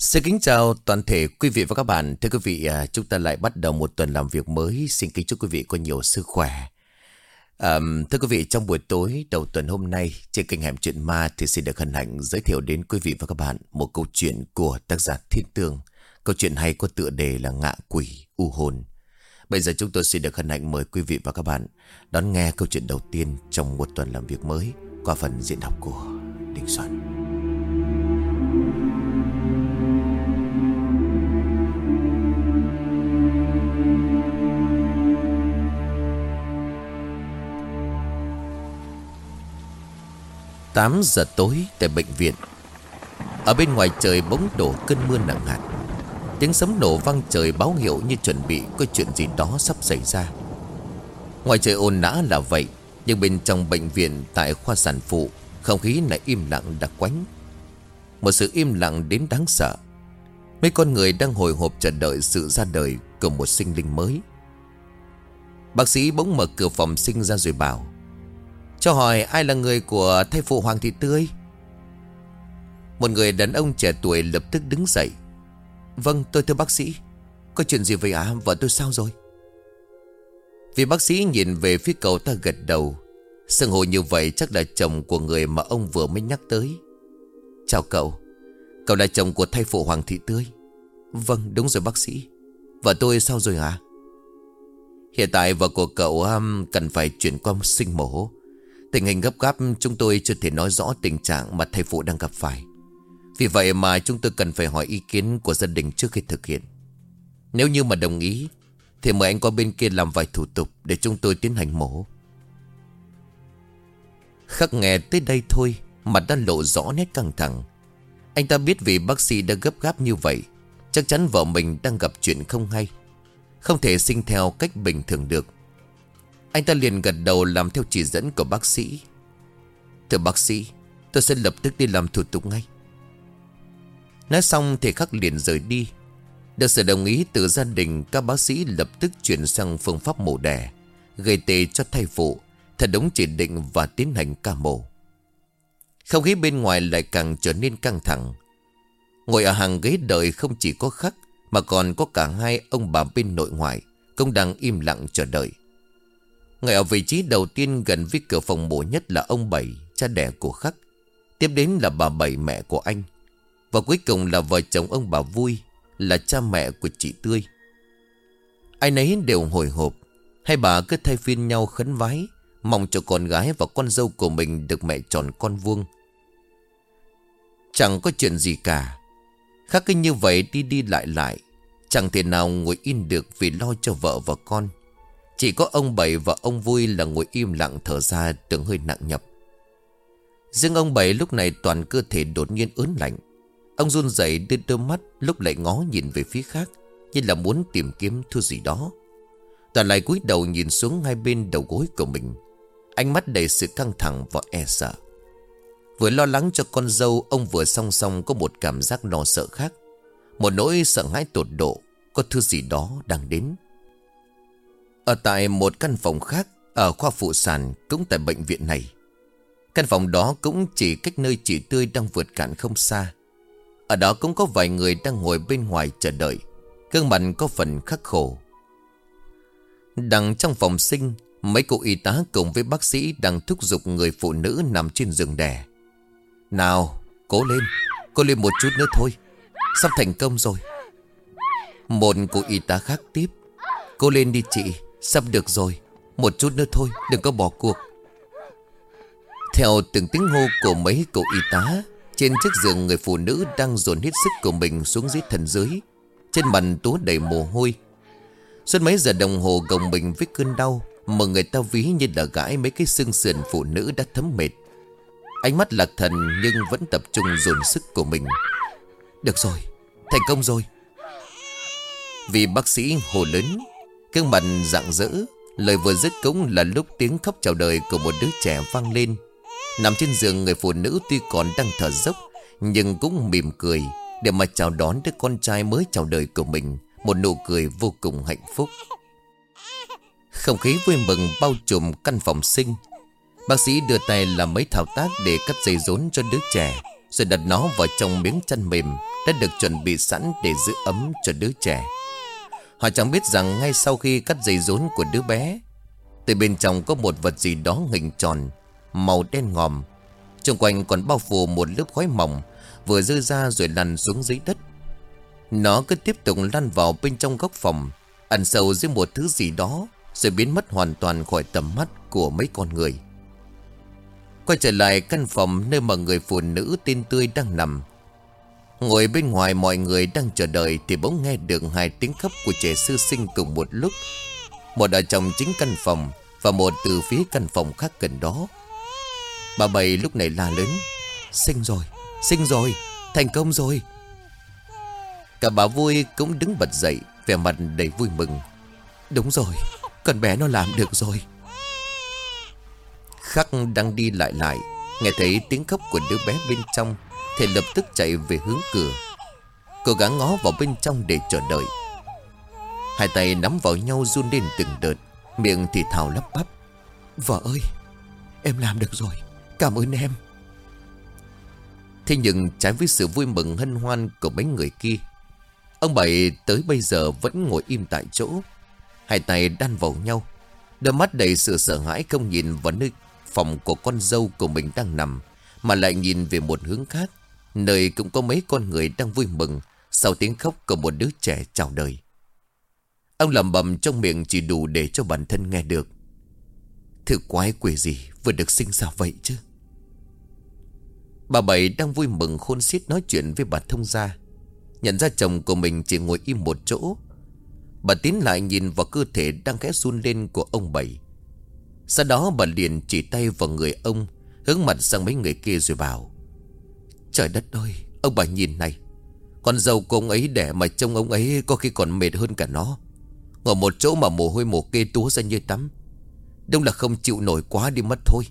Xin kính chào toàn thể quý vị và các bạn. Thưa quý vị, à, chúng ta lại bắt đầu một tuần làm việc mới. Xin kính chúc quý vị có nhiều sức khỏe. À, thưa quý vị, trong buổi tối đầu tuần hôm nay, trên kênh Hẻm Chuyện Ma thì xin được hân hạnh giới thiệu đến quý vị và các bạn một câu chuyện của tác giả Thiên Tường. Câu chuyện hay có tựa đề là Ngạ Quỷ U Hồn. Bây giờ chúng tôi xin được hân hạnh mời quý vị và các bạn đón nghe câu chuyện đầu tiên trong một tuần làm việc mới qua phần diễn đọc của Đình Soạn. Tám giờ tối tại bệnh viện. Ở bên ngoài trời bỗng đổ cơn mưa nặng hạt. Tiếng sấm nổ vang trời báo hiệu như chuẩn bị có chuyện gì đó sắp xảy ra. Ngoài trời ồn nã là vậy, Nhưng bên trong bệnh viện tại khoa sản phụ, Không khí lại im lặng đặc quánh. Một sự im lặng đến đáng sợ. Mấy con người đang hồi hộp chờ đợi sự ra đời của một sinh linh mới. Bác sĩ bỗng mở cửa phòng sinh ra rồi bảo cho hỏi ai là người của thai phụ Hoàng Thị Tươi? Một người đàn ông trẻ tuổi lập tức đứng dậy. Vâng tôi thưa bác sĩ. Có chuyện gì vậy ạ? À? vợ tôi sao rồi? Vì bác sĩ nhìn về phía cậu ta gật đầu. Sưng hồ như vậy chắc là chồng của người mà ông vừa mới nhắc tới. Chào cậu. Cậu là chồng của thai phụ Hoàng Thị Tươi. Vâng đúng rồi bác sĩ. Vợ tôi sao rồi hả Hiện tại vợ của cậu um, cần phải chuyển qua sinh mổ. Tình hình gấp gáp, chúng tôi chưa thể nói rõ tình trạng mà thầy phụ đang gặp phải. Vì vậy mà chúng tôi cần phải hỏi ý kiến của gia đình trước khi thực hiện. Nếu như mà đồng ý, Thì mời anh qua bên kia làm vài thủ tục Để chúng tôi tiến hành mổ. Khắc nghe tới đây thôi, Mặt đã lộ rõ nét căng thẳng. Anh ta biết vì bác sĩ đã gấp gáp như vậy, Chắc chắn vợ mình đang gặp chuyện không hay. Không thể sinh theo cách bình thường được. Anh ta liền gật đầu làm theo chỉ dẫn của bác sĩ. Thưa bác sĩ, Tôi sẽ lập tức đi làm thủ tục ngay. Nói xong thì khắc liền rời đi. Được sự đồng ý từ gia đình, Các bác sĩ lập tức chuyển sang phương pháp mổ đẻ, Gây tê cho thai phụ, Thật đúng chỉ định và tiến hành ca mổ. Không khí bên ngoài lại càng trở nên căng thẳng. Ngồi ở hàng ghế đợi không chỉ có khắc, Mà còn có cả hai ông bà bên nội ngoại, Cũng đang im lặng chờ đợi. Người ở vị trí đầu tiên gần với cửa phòng mổ nhất là ông Bảy, Cha đẻ của khắc. Tiếp đến là bà Bảy, mẹ của anh. Và cuối cùng là vợ chồng ông bà Vui, Là cha mẹ của chị Tươi. Ai nấy đều hồi hộp. Hai bà cứ thay phiên nhau khấn vái, Mong cho con gái và con dâu của mình Được mẹ tròn con vuông. Chẳng có chuyện gì cả. Khác cứ như vậy đi đi lại lại, Chẳng thể nào ngồi yên được Vì lo cho vợ và con. Chỉ có ông Bảy và ông Vui là ngồi im lặng thở ra tưởng hơi nặng nhập Riêng ông Bảy lúc này toàn cơ thể đột nhiên ớn lạnh. Ông run rẩy đưa đôi mắt lúc lại ngó nhìn về phía khác, Như là muốn tìm kiếm thứ gì đó. Toàn lại cúi đầu nhìn xuống hai bên đầu gối của mình. Ánh mắt đầy sự căng thẳng và e sợ. Vừa lo lắng cho con dâu, Ông vừa song song có một cảm giác lo sợ khác. Một nỗi sợ hãi tột độ, Có thứ gì đó đang đến. Ở tại một căn phòng khác, Ở khoa phụ sản Cũng tại bệnh viện này. Căn phòng đó cũng chỉ cách nơi chị Tươi đang vượt cạn không xa. Ở đó cũng có vài người đang ngồi bên ngoài chờ đợi Cương mặt có phần khắc khổ. Đằng trong phòng sinh, Mấy cô y tá cùng với bác sĩ Đang thúc giục người phụ nữ nằm trên giường đẻ Nào, cố lên Cố lên một chút nữa thôi, Sắp thành công rồi. Một cô y tá khác tiếp Cố lên đi chị. Sắp được rồi Một chút nữa thôi đừng có bỏ cuộc. Theo từng tiếng hô của mấy cậu y tá trên chiếc giường người phụ nữ đang dồn hết sức của mình xuống dưới thần dưới Trên mặt túa đầy mồ hôi. Suốt mấy giờ đồng hồ gồng mình với cơn đau Mà người ta ví như là gãi mấy cái xương sườn phụ nữ đã thấm mệt. Ánh mắt lạc thần nhưng vẫn tập trung dồn sức của mình. Được rồi, thành công rồi. Vì bác sĩ hồ lớn Cương mặt rạng rỡ Lời vừa dứt cũng là lúc tiếng khóc chào đời của một đứa trẻ vang lên. Nằm trên giường, người phụ nữ tuy còn đang thở dốc, Nhưng cũng mỉm cười Để mà chào đón đứa con trai mới chào đời của mình, Một nụ cười vô cùng hạnh phúc. Không khí vui mừng bao trùm căn phòng sinh. Bác sĩ đưa tay làm mấy thao tác để cắt dây rốn cho đứa trẻ, Rồi đặt nó vào trong miếng chăn mềm Đã được chuẩn bị sẵn để giữ ấm cho đứa trẻ. Họ chẳng biết rằng ngay sau khi cắt dây rốn của đứa bé, Từ bên trong có một vật gì đó hình tròn, Màu đen ngòm. Trong quanh còn bao phủ một lớp khói mỏng, Vừa rơi ra rồi lăn xuống dưới đất. Nó cứ tiếp tục lăn vào bên trong góc phòng, Ẩn sâu dưới một thứ gì đó, Rồi biến mất hoàn toàn khỏi tầm mắt của mấy con người. Quay trở lại căn phòng nơi mà người phụ nữ tên tươi đang nằm. Ngồi bên ngoài mọi người đang chờ đợi Thì bỗng nghe được hai tiếng khóc của trẻ sư sinh cùng một lúc. Một ở trong chính căn phòng Và một từ phía căn phòng khác gần đó. Bà Bảy lúc này la lớn Sinh rồi, sinh rồi, thành công rồi. Cả bà vui cũng đứng bật dậy Vẻ mặt đầy vui mừng. Đúng rồi, con bé nó làm được rồi. Khắc đang đi lại lại Nghe thấy tiếng khóc của đứa bé bên trong. Thì lập tức chạy về hướng cửa. Cố gắng ngó vào bên trong để chờ đợi. Hai tay nắm vào nhau run lên từng đợt, Miệng thì thào lắp bắp. Vợ ơi, Em làm được rồi, Cảm ơn em. Thế nhưng trái với sự vui mừng hân hoan của mấy người kia, Ông Bảy tới bây giờ vẫn ngồi im tại chỗ. Hai tay đan vào nhau, Đôi mắt đầy sự sợ hãi không nhìn vào nơi phòng của con dâu của mình đang nằm, Mà lại nhìn về một hướng khác. Nơi cũng có mấy con người đang vui mừng Sau tiếng khóc của một đứa trẻ chào đời. Ông lầm bầm trong miệng chỉ đủ để cho bản thân nghe được. Thứ quái quỷ gì vừa được sinh ra vậy chứ? Bà Bảy đang vui mừng khôn xiết nói chuyện với bà thông gia. Nhận ra chồng của mình chỉ ngồi im một chỗ. Bà tiến lại nhìn vào cơ thể đang khẽ run lên của ông Bảy. Sau đó bà liền chỉ tay vào người ông, Hướng mặt sang mấy người kia rồi bảo. Trời đất ơi, Ông bà nhìn này. Con dâu của ông ấy đẻ mà trông ông ấy có khi còn mệt hơn cả nó. Ngồi một chỗ mà mồ hôi mồ kê túa ra như tắm. Đúng là không chịu nổi quá đi mất thôi.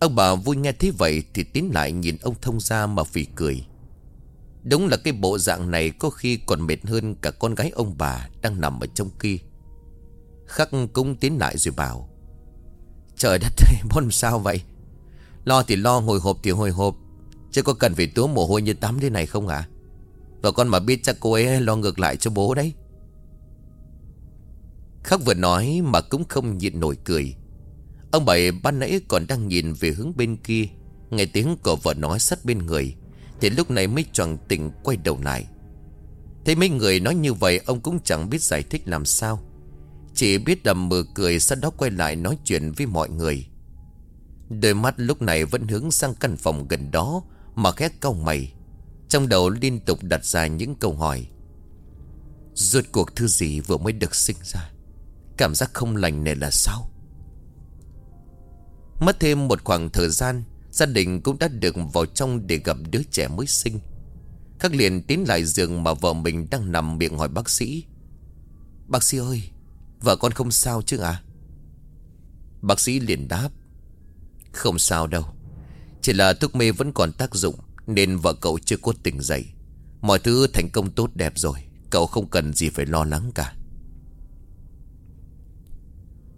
Ông bà vui nghe thế vậy Thì tiến lại nhìn ông thông ra mà phì cười. Đúng là cái bộ dạng này Có khi còn mệt hơn cả con gái ông bà Đang nằm ở trong kia. Khắc cũng tiến lại rồi bảo, Trời đất ơi bọn sao vậy? Lo thì lo, hồi hộp thì hồi hộp. Chứ có cần phải túa mồ hôi như tắm thế này không ạ? Và con mà biết chắc cô ấy lo ngược lại cho bố đấy. Khắc vừa nói mà cũng không nhịn nổi cười. Ông Bảy ban nãy còn đang nhìn về hướng bên kia, Nghe tiếng của vợ nói sát bên người, Thì lúc này mới choàng tỉnh quay đầu lại. Thấy mấy người nói như vậy, Ông cũng chẳng biết giải thích làm sao. Chỉ biết đầm mờ cười Sau đó quay lại nói chuyện với mọi người. Đôi mắt lúc này vẫn hướng sang căn phòng gần đó, Mà khét cau mày. Trong đầu liên tục đặt ra những câu hỏi. Rốt cuộc thứ gì vừa mới được sinh ra? Cảm giác không lành này là sao? Mất thêm một khoảng thời gian, Gia đình cũng đã được vào trong để gặp đứa trẻ mới sinh. Khắc liền tiến lại giường mà vợ mình đang nằm miệng hỏi bác sĩ. Bác sĩ ơi, Vợ con không sao chứ à Bác sĩ liền đáp. Không sao đâu. Chỉ là thuốc mê vẫn còn tác dụng, Nên vợ cậu chưa có tỉnh dậy. Mọi thứ thành công tốt đẹp rồi, Cậu không cần gì phải lo lắng cả.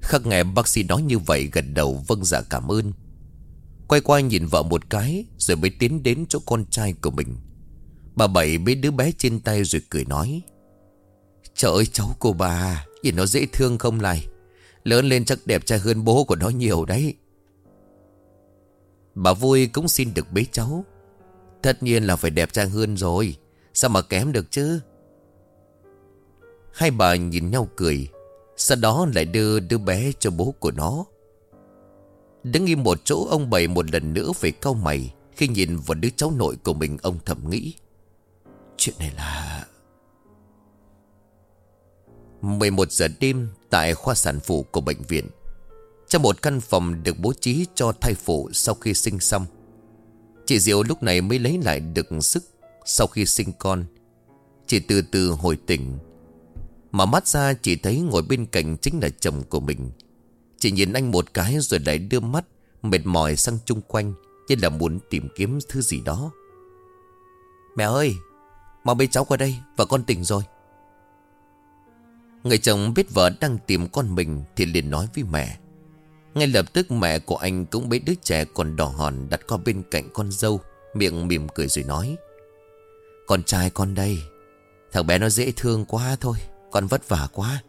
Khắc nghe bác sĩ nói như vậy gật đầu vâng dạ cảm ơn. Quay qua nhìn vợ một cái, Rồi mới tiến đến chỗ con trai của mình. Bà Bảy bế đứa bé trên tay rồi cười nói, Trời ơi, cháu cô bà, Nhìn nó dễ thương không này. Lớn lên chắc đẹp trai hơn bố của nó nhiều đấy. Bà vui cũng xin được bế cháu. Tất nhiên là phải đẹp trang hơn rồi. Sao mà kém được chứ? Hai bà nhìn nhau cười, sau đó lại đưa đứa bé cho bố của nó. Đứng im một chỗ, ông bày một lần nữa về cau mày Khi nhìn vào đứa cháu nội của mình, ông thầm nghĩ. Chuyện này là 11 giờ đêm tại khoa sản phụ của bệnh viện. Trong một căn phòng được bố trí cho thai phụ sau khi sinh xong. Chị Diệu lúc này mới lấy lại được sức sau khi sinh con. Chị từ từ hồi tỉnh. Mà mắt ra chỉ thấy ngồi bên cạnh chính là chồng của mình. Chỉ nhìn anh một cái rồi lại đưa mắt, Mệt mỏi sang chung quanh, Như là muốn tìm kiếm thứ gì đó. Mẹ ơi, Mau bế cháu qua đây và con tỉnh rồi. Người chồng biết vợ đang tìm con mình Thì liền nói với mẹ. Ngay lập tức mẹ của anh cũng bế đứa trẻ còn đỏ hòn đặt qua bên cạnh con dâu, Miệng mỉm cười rồi nói. Con trai con đây, Thằng bé nó dễ thương quá thôi, Con vất vả quá.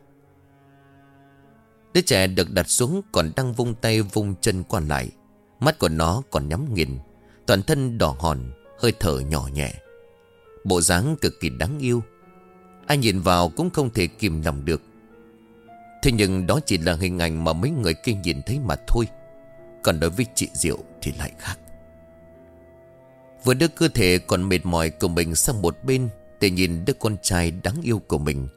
Đứa trẻ được đặt xuống còn đang vung tay vung chân qua lại, Mắt của nó còn nhắm nghiền, Toàn thân đỏ hòn, Hơi thở nhỏ nhẹ. Bộ dáng cực kỳ đáng yêu. Ai nhìn vào cũng không thể kìm lòng được. Thế nhưng đó chỉ là hình ảnh mà mấy người kia nhìn thấy mà thôi. Còn đối với chị Diệu thì lại khác. Vừa đưa cơ thể còn mệt mỏi của mình sang một bên Để nhìn đứa con trai đáng yêu của mình.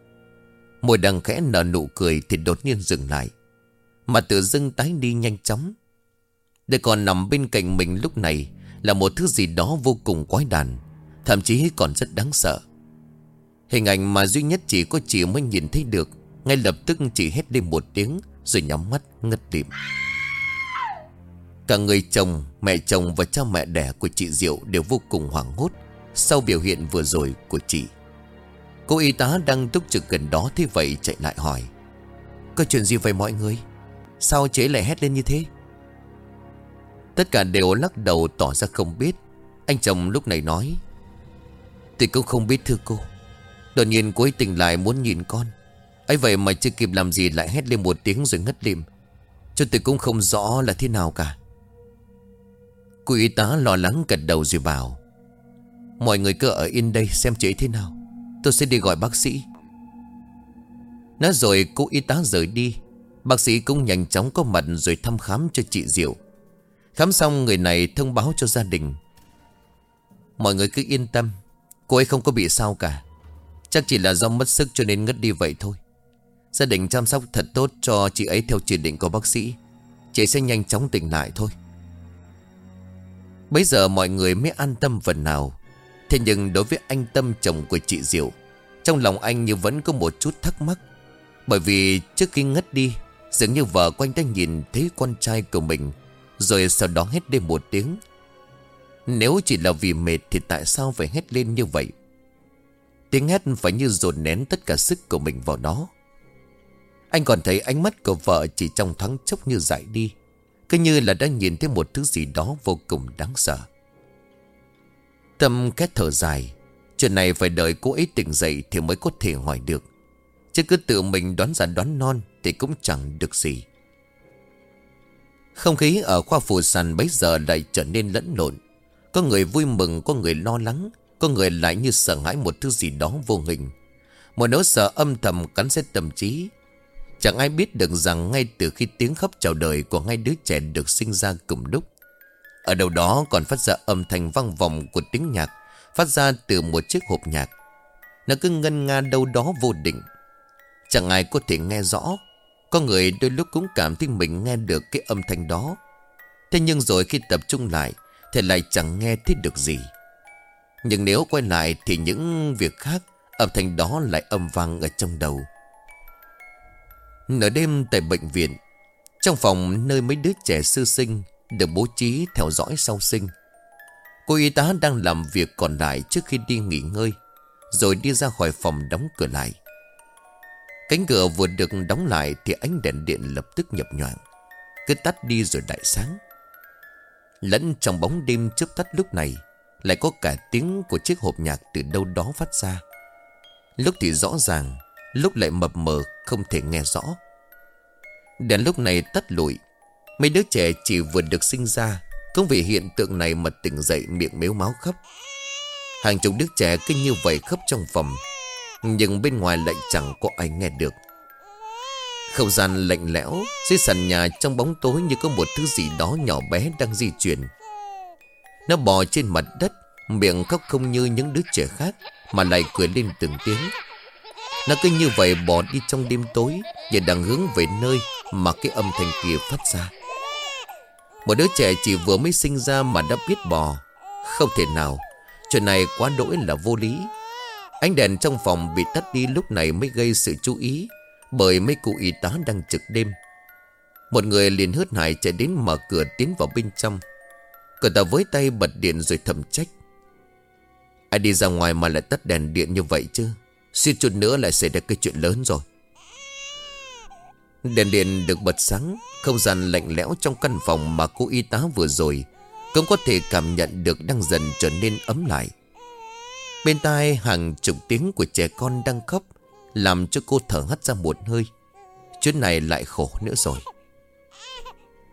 Môi đang khẽ nở nụ cười thì đột nhiên dừng lại. Mà tự dưng tái đi nhanh chóng. Để còn nằm bên cạnh mình lúc này Là một thứ gì đó vô cùng quái đản, Thậm chí còn rất đáng sợ. Hình ảnh mà duy nhất chỉ có chị mới nhìn thấy được ngay lập tức chỉ hét lên một tiếng Rồi nhắm mắt ngất điểm Cả người chồng, mẹ chồng và cha mẹ đẻ của chị Diệu đều vô cùng hoảng hốt Sau biểu hiện vừa rồi của chị. Cô y tá đang túc trực gần đó thế vậy chạy lại hỏi Có chuyện gì vậy mọi người? Sao chế lại hét lên như thế? Tất cả đều lắc đầu tỏ ra không biết. Anh chồng lúc này nói Tôi cũng không biết thưa cô. Đột nhiên cô ấy tỉnh lại muốn nhìn con ấy vậy mà chưa kịp làm gì lại hét lên một tiếng rồi ngất lịm. Cho tôi cũng không rõ là thế nào cả. Cô y tá lo lắng gật đầu rồi bảo, Mọi người cứ ở yên đây xem chị thế nào. Tôi sẽ đi gọi bác sĩ. Nói rồi cô y tá rời đi. Bác sĩ cũng nhanh chóng có mặt rồi thăm khám cho chị Diệu. Khám xong người này thông báo cho gia đình. Mọi người cứ yên tâm, Cô ấy không có bị sao cả. Chắc chỉ là do mất sức cho nên ngất đi vậy thôi. Gia đình chăm sóc thật tốt cho chị ấy theo chỉ định của bác sĩ. Chị sẽ nhanh chóng tỉnh lại thôi. Bây giờ mọi người mới an tâm phần nào. Thế nhưng đối với anh Tâm, chồng của chị Diệu, Trong lòng anh như vẫn có một chút thắc mắc. Bởi vì trước khi ngất đi, Dường như vợ quanh anh đã nhìn thấy con trai của mình, Rồi sau đó hét lên một tiếng. Nếu chỉ là vì mệt Thì tại sao phải hét lên như vậy? Tiếng hét phải như dồn nén tất cả sức của mình vào nó. Anh còn thấy ánh mắt của vợ chỉ trong thoáng chốc như dại đi. Cứ như là đang nhìn thấy một thứ gì đó vô cùng đáng sợ. Tâm két thở dài. Chuyện này phải đợi cô ấy tỉnh dậy Thì mới có thể hỏi được. Chứ cứ tự mình đoán ra đoán non Thì cũng chẳng được gì. Không khí ở khoa phù sàn bấy giờ lại trở nên lẫn lộn. Có người vui mừng, Có người lo lắng, Có người lại như sợ hãi một thứ gì đó vô hình. Một nỗi sợ âm thầm cắn xét tâm trí Chẳng ai biết được rằng ngay từ khi tiếng khóc chào đời của ngay đứa trẻ được sinh ra cùng lúc, Ở đâu đó còn phát ra âm thanh vang vọng của tiếng nhạc, Phát ra từ một chiếc hộp nhạc. Nó cứ ngân nga đâu đó vô định. Chẳng ai có thể nghe rõ. Có người đôi lúc cũng cảm thấy mình nghe được cái âm thanh đó. Thế nhưng rồi khi tập trung lại, Thì lại chẳng nghe thấy được gì. Nhưng nếu quay lại thì những việc khác, Âm thanh đó lại âm vang ở trong đầu. Nửa đêm tại bệnh viện, Trong phòng nơi mấy đứa trẻ sư sinh Được bố trí theo dõi sau sinh, Cô y tá đang làm việc còn lại trước khi đi nghỉ ngơi, Rồi đi ra khỏi phòng đóng cửa lại. Cánh cửa vừa được đóng lại Thì ánh đèn điện lập tức nhập nhoạng, Cứ tắt đi rồi đại sáng. Lẫn trong bóng đêm chớp tắt lúc này Lại có cả tiếng của chiếc hộp nhạc từ đâu đó phát ra. Lúc thì rõ ràng Lúc lại mập mờ không thể nghe rõ. Đèn lúc này tắt lụi, Mấy đứa trẻ chỉ vừa được sinh ra, Cũng vì hiện tượng này mà tỉnh dậy miệng mếu máu khóc Hàng chục đứa trẻ cứ như vậy khóc trong phòng, Nhưng bên ngoài lại chẳng có ai nghe được. Không gian lạnh lẽo, Dưới sàn nhà trong bóng tối như có một thứ gì đó nhỏ bé đang di chuyển. Nó bò trên mặt đất, Miệng khóc không như những đứa trẻ khác, Mà lại cười lên từng tiếng nó cứ như vậy bỏ đi trong đêm tối Và đang hướng về nơi mà cái âm thanh kia phát ra. Một đứa trẻ chỉ vừa mới sinh ra mà đã biết bò. Không thể nào, Chuyện này quá đỗi là vô lý. Ánh đèn trong phòng bị tắt đi lúc này mới gây sự chú ý, Bởi mấy cụ y tá đang trực đêm. Một người liền hớt hải chạy đến mở cửa tiến vào bên trong. Cậu ta với tay bật điện rồi thầm trách. Ai đi ra ngoài mà lại tắt đèn điện như vậy chứ? Suýt chút nữa lại xảy ra cái chuyện lớn rồi. Đèn điện được bật sáng, Không gian lạnh lẽo trong căn phòng mà cô y tá vừa rồi Cũng có thể cảm nhận được đang dần trở nên ấm lại. Bên tai hàng chục tiếng của trẻ con đang khóc, Làm cho cô thở hắt ra một hơi. Chuyến này lại khổ nữa rồi.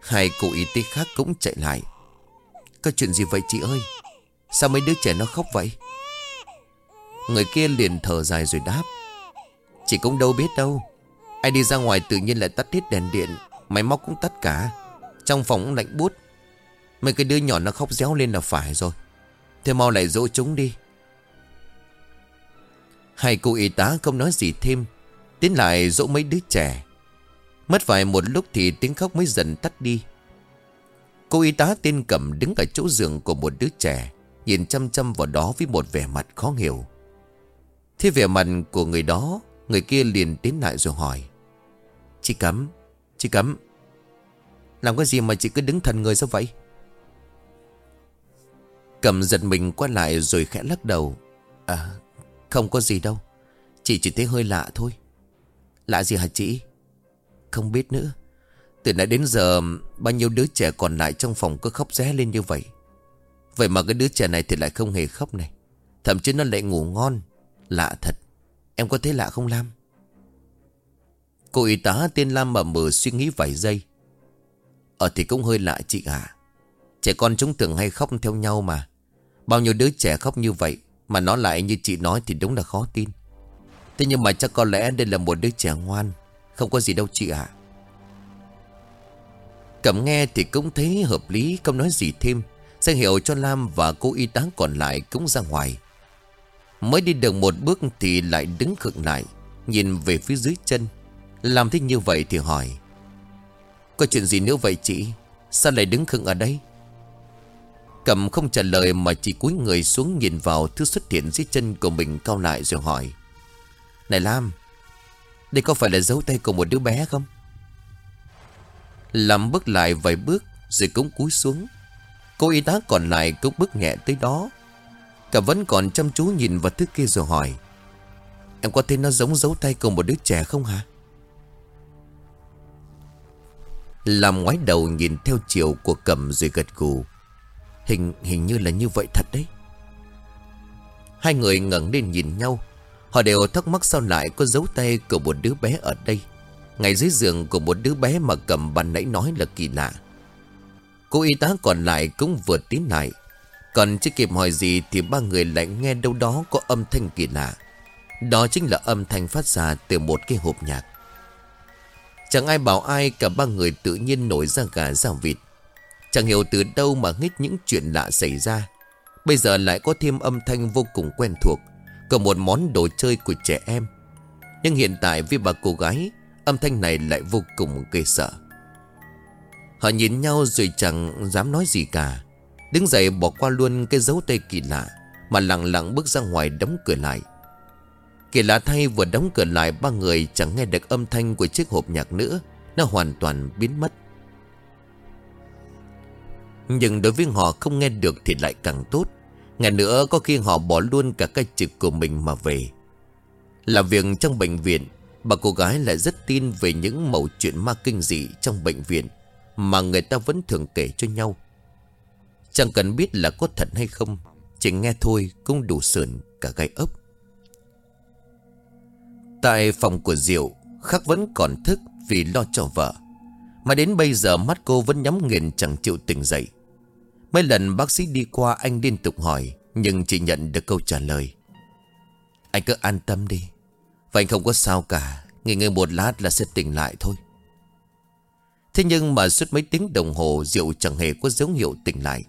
Hai cô y tế khác cũng chạy lại. Có chuyện gì vậy chị ơi? Sao mấy đứa trẻ nó khóc vậy? Người kia liền thở dài rồi đáp. Chị cũng đâu biết đâu. Ai đi ra ngoài tự nhiên lại tắt hết đèn điện. Máy móc cũng tắt cả. Trong phòng cũng lạnh bút Mấy cái đứa nhỏ nó khóc réo lên là phải rồi. Thế mau lại dỗ chúng đi. Hai cô y tá không nói gì thêm. Tiến lại dỗ mấy đứa trẻ. Mất vài một lúc thì tiếng khóc mới dần tắt đi. Cô y tá tên cầm đứng ở chỗ giường của một đứa trẻ, Nhìn chăm chăm vào đó với một vẻ mặt khó hiểu. Thế vẻ mặt của người đó, Người kia liền tiến lại rồi hỏi. Chị cấm Chị cấm, Làm cái gì mà chị cứ đứng thần người sao vậy? Cầm giật mình qua lại rồi khẽ lắc đầu. À không có gì đâu. Chị chỉ thấy hơi lạ thôi. Lạ gì hả chị? Không biết nữa. Từ nãy đến giờ, Bao nhiêu đứa trẻ còn lại trong phòng cứ khóc ré lên như vậy. Vậy mà cái đứa trẻ này thì lại không hề khóc này. Thậm chí nó lại ngủ ngon. Lạ thật, Em có thấy lạ không Lam? Cô y tá tên Lam mà mờ suy nghĩ vài giây. Ở thì cũng hơi lạ chị ạ. Trẻ con chúng thường hay khóc theo nhau mà. Bao nhiêu đứa trẻ khóc như vậy Mà nó lại như chị nói thì đúng là khó tin. Thế nhưng mà chắc có lẽ đây là một đứa trẻ ngoan, Không có gì đâu chị ạ. Cẩm nghe thì cũng thấy hợp lý, Không nói gì thêm. Sẽ hiểu cho Lam và cô y tá còn lại cũng ra ngoài. Mới đi được một bước thì lại đứng khựng lại, Nhìn về phía dưới chân. Làm thế như vậy thì hỏi, Có chuyện gì nữa vậy chị? Sao lại đứng khựng ở đây? Cầm không trả lời mà chỉ cúi người xuống nhìn vào thứ xuất hiện dưới chân của mình cao lại rồi hỏi, Này Lam, Đây có phải là dấu tay của một đứa bé không? Lam bước lại vài bước rồi cũng cúi xuống. Cô y tá còn lại cũng bước nhẹ tới đó. Cả vẫn còn chăm chú nhìn vào thứ kia rồi hỏi. Em có thấy nó giống dấu tay của một đứa trẻ không hả? Làm ngoái đầu nhìn theo chiều của cầm rồi gật gù. Hình hình như là như vậy thật đấy. Hai người ngẩng lên nhìn nhau. Họ đều thắc mắc sao lại có dấu tay của một đứa bé ở đây. Ngay dưới giường của một đứa bé mà cầm bàn nãy nói là kỳ lạ. Cô y tá còn lại cũng vừa tiến lại. Còn chưa kịp hỏi gì Thì ba người lại nghe đâu đó có âm thanh kỳ lạ. Đó chính là âm thanh phát ra từ một cái hộp nhạc. Chẳng ai bảo ai, Cả ba người tự nhiên nổi ra gà ra vịt. Chẳng hiểu từ đâu mà hết những chuyện lạ xảy ra. Bây giờ lại có thêm âm thanh vô cùng quen thuộc, Cả một món đồ chơi của trẻ em. Nhưng hiện tại với bà cô gái, Âm thanh này lại vô cùng gây sợ. Họ nhìn nhau rồi chẳng dám nói gì cả. Đứng dậy bỏ qua luôn cái dấu tay kỳ lạ, Mà lặng lặng bước ra ngoài đóng cửa lại. Kỳ lạ thay vừa đóng cửa lại, Ba người chẳng nghe được âm thanh của chiếc hộp nhạc nữa, Nó hoàn toàn biến mất. Nhưng đối với họ không nghe được thì lại càng tốt. Ngày nữa có khi họ bỏ luôn cả cái trực của mình mà về. Làm việc trong bệnh viện, Bà cô gái lại rất tin về những mẩu chuyện ma kinh dị trong bệnh viện mà người ta vẫn thường kể cho nhau. Chẳng cần biết là có thật hay không, Chỉ nghe thôi cũng đủ sườn cả gai ốc. Tại phòng của Diệu, Khắc vẫn còn thức vì lo cho vợ. Mà đến bây giờ mắt cô vẫn nhắm nghiền chẳng chịu tỉnh dậy. Mấy lần bác sĩ đi qua anh liên tục hỏi, Nhưng chỉ nhận được câu trả lời. Anh cứ an tâm đi, Và anh không có sao cả, Nghỉ ngơi một lát là sẽ tỉnh lại thôi. Thế nhưng mà suốt mấy tiếng đồng hồ, Diệu chẳng hề có dấu hiệu tỉnh lại.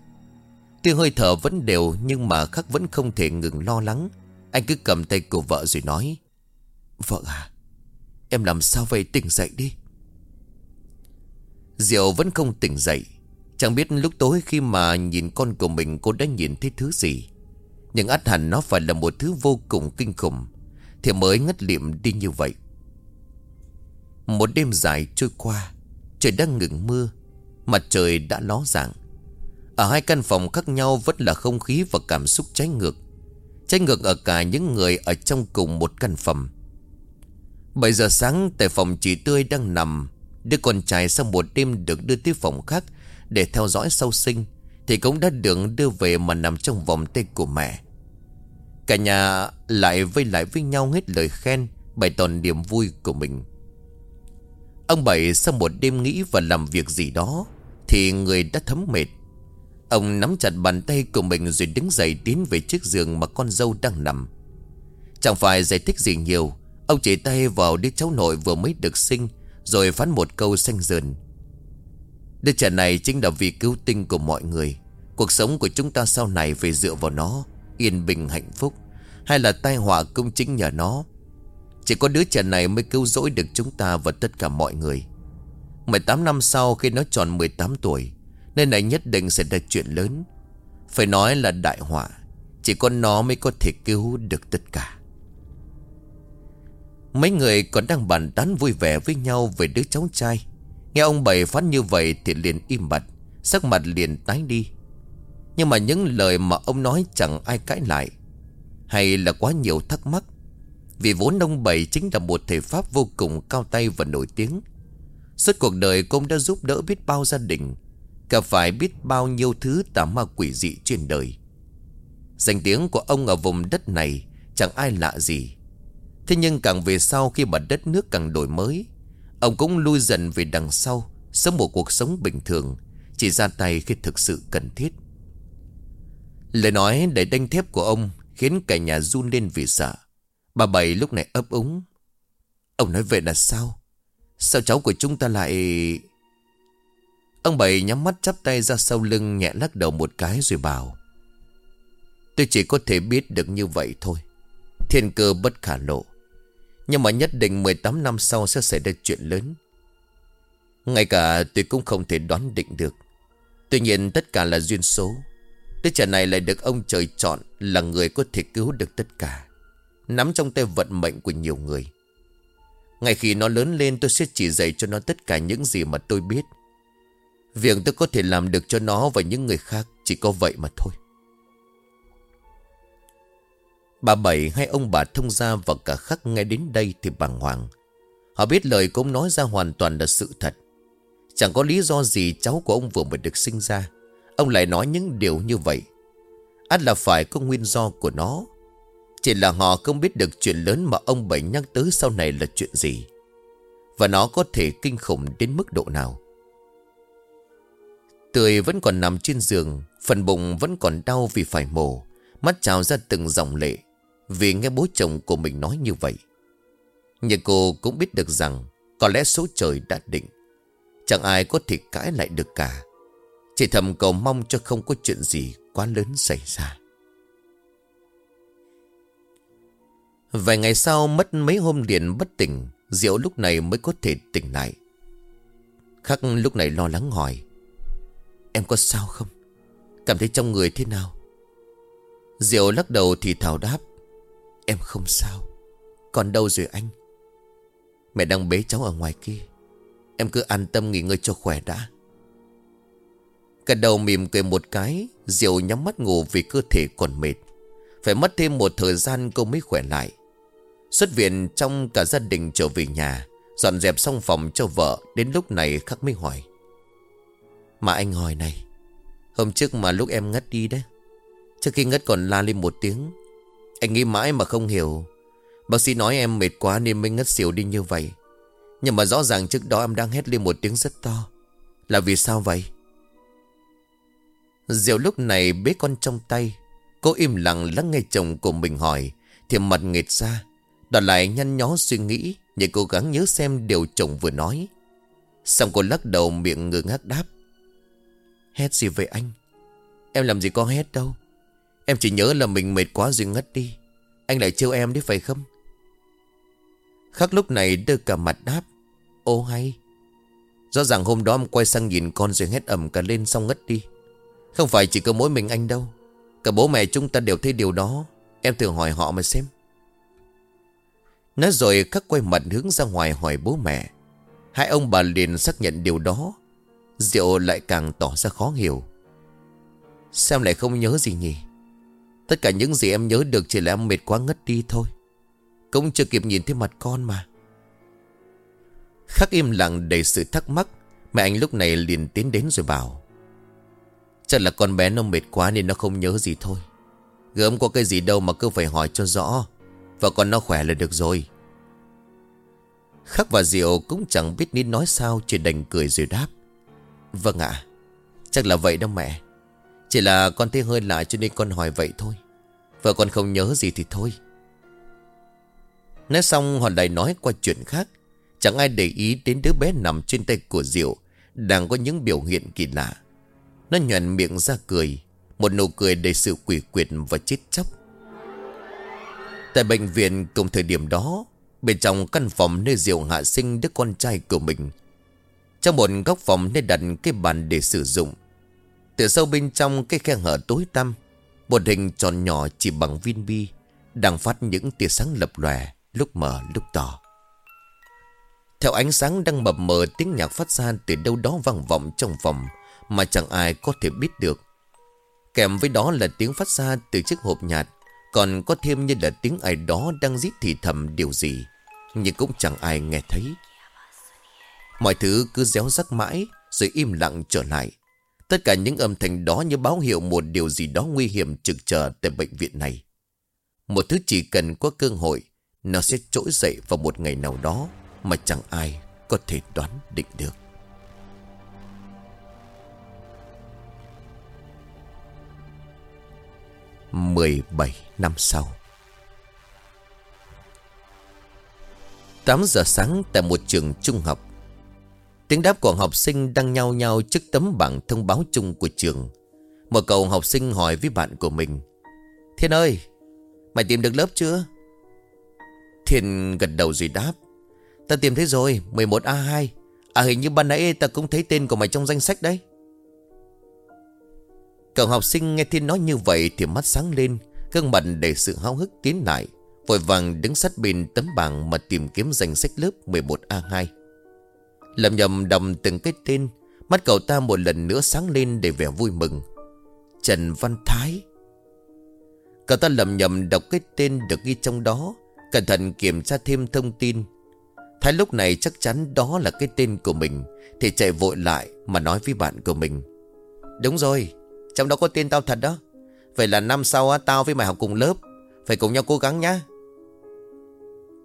Tuy hơi thở vẫn đều, Nhưng mà khắc vẫn không thể ngừng lo lắng. Anh cứ cầm tay của vợ rồi nói, Vợ à Em làm sao vậy? Tỉnh dậy đi. Diệu vẫn không tỉnh dậy. Chẳng biết lúc tối khi mà nhìn con của mình, cô đã nhìn thấy thứ gì. Nhưng át hẳn nó phải là một thứ vô cùng kinh khủng. Thì mới ngất liệm đi như vậy. Một đêm dài trôi qua, Trời đang ngừng mưa, Mặt trời đã ló dạng. Ở hai căn phòng khác nhau vẫn là không khí và cảm xúc trái ngược. Trái ngược ở cả những người ở trong cùng một căn phòng. 7 giờ sáng, tại phòng chị Tươi đang nằm, Đứa con trai sau một đêm được đưa tới phòng khác Để theo dõi sau sinh, Thì cũng đã được đưa về mà nằm trong vòng tay của mẹ. Cả nhà lại vây lại với nhau hết lời khen, Bày tỏ niềm vui của mình. Ông Bảy sau một đêm nghĩ và làm việc gì đó, Thì người đã thấm mệt. Ông nắm chặt bàn tay của mình rồi đứng dậy tiến về chiếc giường mà con dâu đang nằm. Chẳng phải giải thích gì nhiều, Ông chỉ tay vào đứa cháu nội vừa mới được sinh, Rồi phán một câu xanh dờn Đứa trẻ này chính là vì cứu tinh của mọi người. Cuộc sống của chúng ta sau này phải dựa vào nó, Yên bình, hạnh phúc, Hay là tai họa cũng chính nhờ nó. Chỉ có đứa trẻ này mới cứu rỗi được chúng ta và tất cả mọi người. 18 năm sau khi nó tròn 18 tuổi nên này nhất định sẽ ra chuyện lớn. Phải nói là đại họa, Chỉ có nó mới có thể cứu được tất cả. Mấy người còn đang bàn tán vui vẻ với nhau về đứa cháu trai. Nghe ông bày phát như vậy thì liền im bặt, Sắc mặt liền tái đi. Nhưng mà những lời mà ông nói chẳng ai cãi lại. Hay là quá nhiều thắc mắc. Vì vốn ông bày chính là một thể pháp vô cùng cao tay và nổi tiếng. Suốt cuộc đời cũng đã giúp đỡ biết bao gia đình. Cả phải biết bao nhiêu thứ tà ma quỷ dị trên đời. Danh tiếng của ông ở vùng đất này Chẳng ai lạ gì. Thế nhưng càng về sau khi mà đất nước càng đổi mới, Ông cũng lui dần về đằng sau, Sống một cuộc sống bình thường, Chỉ ra tay khi thực sự cần thiết. Lời nói đầy đanh thép của ông Khiến cả nhà run lên vì sợ. Bà Bảy lúc này ấp úng. Ông nói vậy là sao? Sao cháu của chúng ta lại Ông Bảy nhắm mắt chắp tay ra sau lưng, Nhẹ lắc đầu một cái rồi bảo, Tôi chỉ có thể biết được như vậy thôi. Thiên cơ bất khả lộ. Nhưng mà nhất định 18 năm sau sẽ xảy ra chuyện lớn. Ngay cả tôi cũng không thể đoán định được. Tuy nhiên tất cả là duyên số. Đứa trẻ này lại được ông trời chọn Là người có thể cứu được tất cả, Nắm trong tay vận mệnh của nhiều người. Ngay khi nó lớn lên, tôi sẽ chỉ dạy cho nó tất cả những gì mà tôi biết. Việc tôi có thể làm được cho nó và những người khác Chỉ có vậy mà thôi Bà Bảy hay ông bà thông gia và cả khắc nghe đến đây thì bàng hoàng. Họ biết lời của ông nói ra hoàn toàn là sự thật. Chẳng có lý do gì cháu của ông vừa mới được sinh ra. Ông lại nói những điều như vậy. Át là phải có nguyên do của nó. Chỉ là họ không biết được chuyện lớn mà ông Bảy nhắc tới sau này là chuyện gì. Và nó có thể kinh khủng đến mức độ nào. Tươi vẫn còn nằm trên giường, phần bụng vẫn còn đau vì phải mổ, mắt trào ra từng dòng lệ. Vì nghe bố chồng của mình nói như vậy. Nhưng cô cũng biết được rằng Có lẽ số trời đã định. Chẳng ai có thể cãi lại được cả. Chỉ thầm cầu mong cho không có chuyện gì quá lớn xảy ra. Vài ngày sau mất mấy hôm liền bất tỉnh Diệu lúc này mới có thể tỉnh lại. Khắc lúc này lo lắng hỏi Em có sao không? Cảm thấy trong người thế nào? Diệu lắc đầu thì thảo đáp, Em không sao. Còn đâu rồi anh? Mẹ đang bế cháu ở ngoài kia. Em cứ an tâm nghỉ ngơi cho khỏe đã. Cả đầu mỉm cười một cái, Diệu nhắm mắt ngủ vì cơ thể còn mệt. Phải mất thêm một thời gian cô mới khỏe lại. Xuất viện trong cả gia đình trở về nhà, Dọn dẹp xong phòng cho vợ, Đến lúc này khắc mới hỏi mà anh hỏi này, Hôm trước mà lúc em ngất đi đấy, Trước khi ngất còn la lên một tiếng. Anh nghĩ mãi mà không hiểu, Bác sĩ nói em mệt quá nên mới ngất xỉu đi như vậy. Nhưng mà rõ ràng trước đó em đang hét lên một tiếng rất to. Là vì sao vậy? Diệu lúc này bế con trong tay, Cô im lặng lắng nghe chồng của mình hỏi, Thì mặt nghệt ra Đòi lại nhăn nhó suy nghĩ Nhưng cố gắng nhớ xem điều chồng vừa nói. Xong cô lắc đầu miệng ngơ ngác đáp. Hét gì vậy anh? Em làm gì có hét đâu. Em chỉ nhớ là mình mệt quá rồi ngất đi. Anh lại trêu em đấy phải không? Khắc lúc này đưa cả mặt đáp. Ô hay. Rõ ràng hôm đó em quay sang nhìn con rồi hét ẩm cả lên xong ngất đi. Không phải chỉ có mỗi mình anh đâu. Cả bố mẹ chúng ta đều thấy điều đó. Em thử hỏi họ mà xem. Nói rồi khắc quay mặt hướng ra ngoài hỏi bố mẹ. Hai ông bà liền xác nhận điều đó. Diệu lại càng tỏ ra khó hiểu. Sao lại không nhớ gì nhỉ? Tất cả những gì em nhớ được chỉ là em mệt quá ngất đi thôi. Cũng chưa kịp nhìn thấy mặt con mà. Khắc im lặng đầy sự thắc mắc, Mẹ anh lúc này liền tiến đến rồi bảo. Chắc là con bé nó mệt quá nên nó không nhớ gì thôi. Gớm có cái gì đâu mà cứ phải hỏi cho rõ. Và con nó khỏe là được rồi. Khắc và Diệu cũng chẳng biết nên nói sao, Chỉ đành cười rồi đáp. Vâng ạ. Chắc là vậy đâu mẹ. Chỉ là con thấy hơi lạ cho nên con hỏi vậy thôi. Vợ con không nhớ gì thì thôi. Nói xong, họ lại nói qua chuyện khác. Chẳng ai để ý đến đứa bé nằm trên tay của Diệu, Đang có những biểu hiện kỳ lạ. Nó nhuận miệng ra cười, Một nụ cười đầy sự quỷ quyệt và chết chóc. Tại bệnh viện cùng thời điểm đó, Bên trong căn phòng nơi Diệu hạ sinh đứa con trai của mình trong một góc phòng nơi đặt cái bàn để sử dụng. Từ sâu bên trong cái khe hở tối tăm, Một hình tròn nhỏ chỉ bằng viên bi, Đang phát những tia sáng lập lòe, Lúc mờ lúc tỏ Theo ánh sáng đang mập mờ, Tiếng nhạc phát ra từ đâu đó vang vọng trong phòng Mà chẳng ai có thể biết được. Kèm với đó là tiếng phát ra từ chiếc hộp nhạt, Còn có thêm như là tiếng ai đó đang rít thì thầm điều gì, Nhưng cũng chẳng ai nghe thấy. Mọi thứ cứ réo rắc mãi, Rồi im lặng trở lại. Tất cả những âm thanh đó như báo hiệu một điều gì đó nguy hiểm trực chờ tại bệnh viện này. Một thứ chỉ cần có cơ hội, nó sẽ trỗi dậy vào một ngày nào đó Mà chẳng ai có thể đoán định được. Mười bảy năm sau. Tám giờ sáng tại một trường trung học Tiếng đáp của học sinh đang nhau nhau trước tấm bảng thông báo chung của trường. Một cậu học sinh hỏi với bạn của mình Thiên ơi, mày tìm được lớp chưa? Thiên gật đầu rồi đáp Ta tìm thấy rồi 11A2 À hình như ban nãy ta cũng thấy tên của mày trong danh sách đấy. Cậu học sinh nghe Thiên nói như vậy Thì mắt sáng lên Gương mặt để sự háo hức tiến lại Vội vàng đứng sát bên tấm bảng Mà tìm kiếm danh sách lớp 11A2 Lầm nhầm đầm từng cái tên Mắt cậu ta một lần nữa sáng lên Để vẻ vui mừng. Trần Văn Thái. Cậu ta lầm nhầm đọc cái tên được ghi trong đó Cẩn thận kiểm tra thêm thông tin. Thái lúc này chắc chắn đó là cái tên của mình Thì chạy vội lại mà nói với bạn của mình. Đúng rồi Trong đó có tên tao thật đó. Vậy là năm sau á, tao với mày học cùng lớp Phải cùng nhau cố gắng nhá.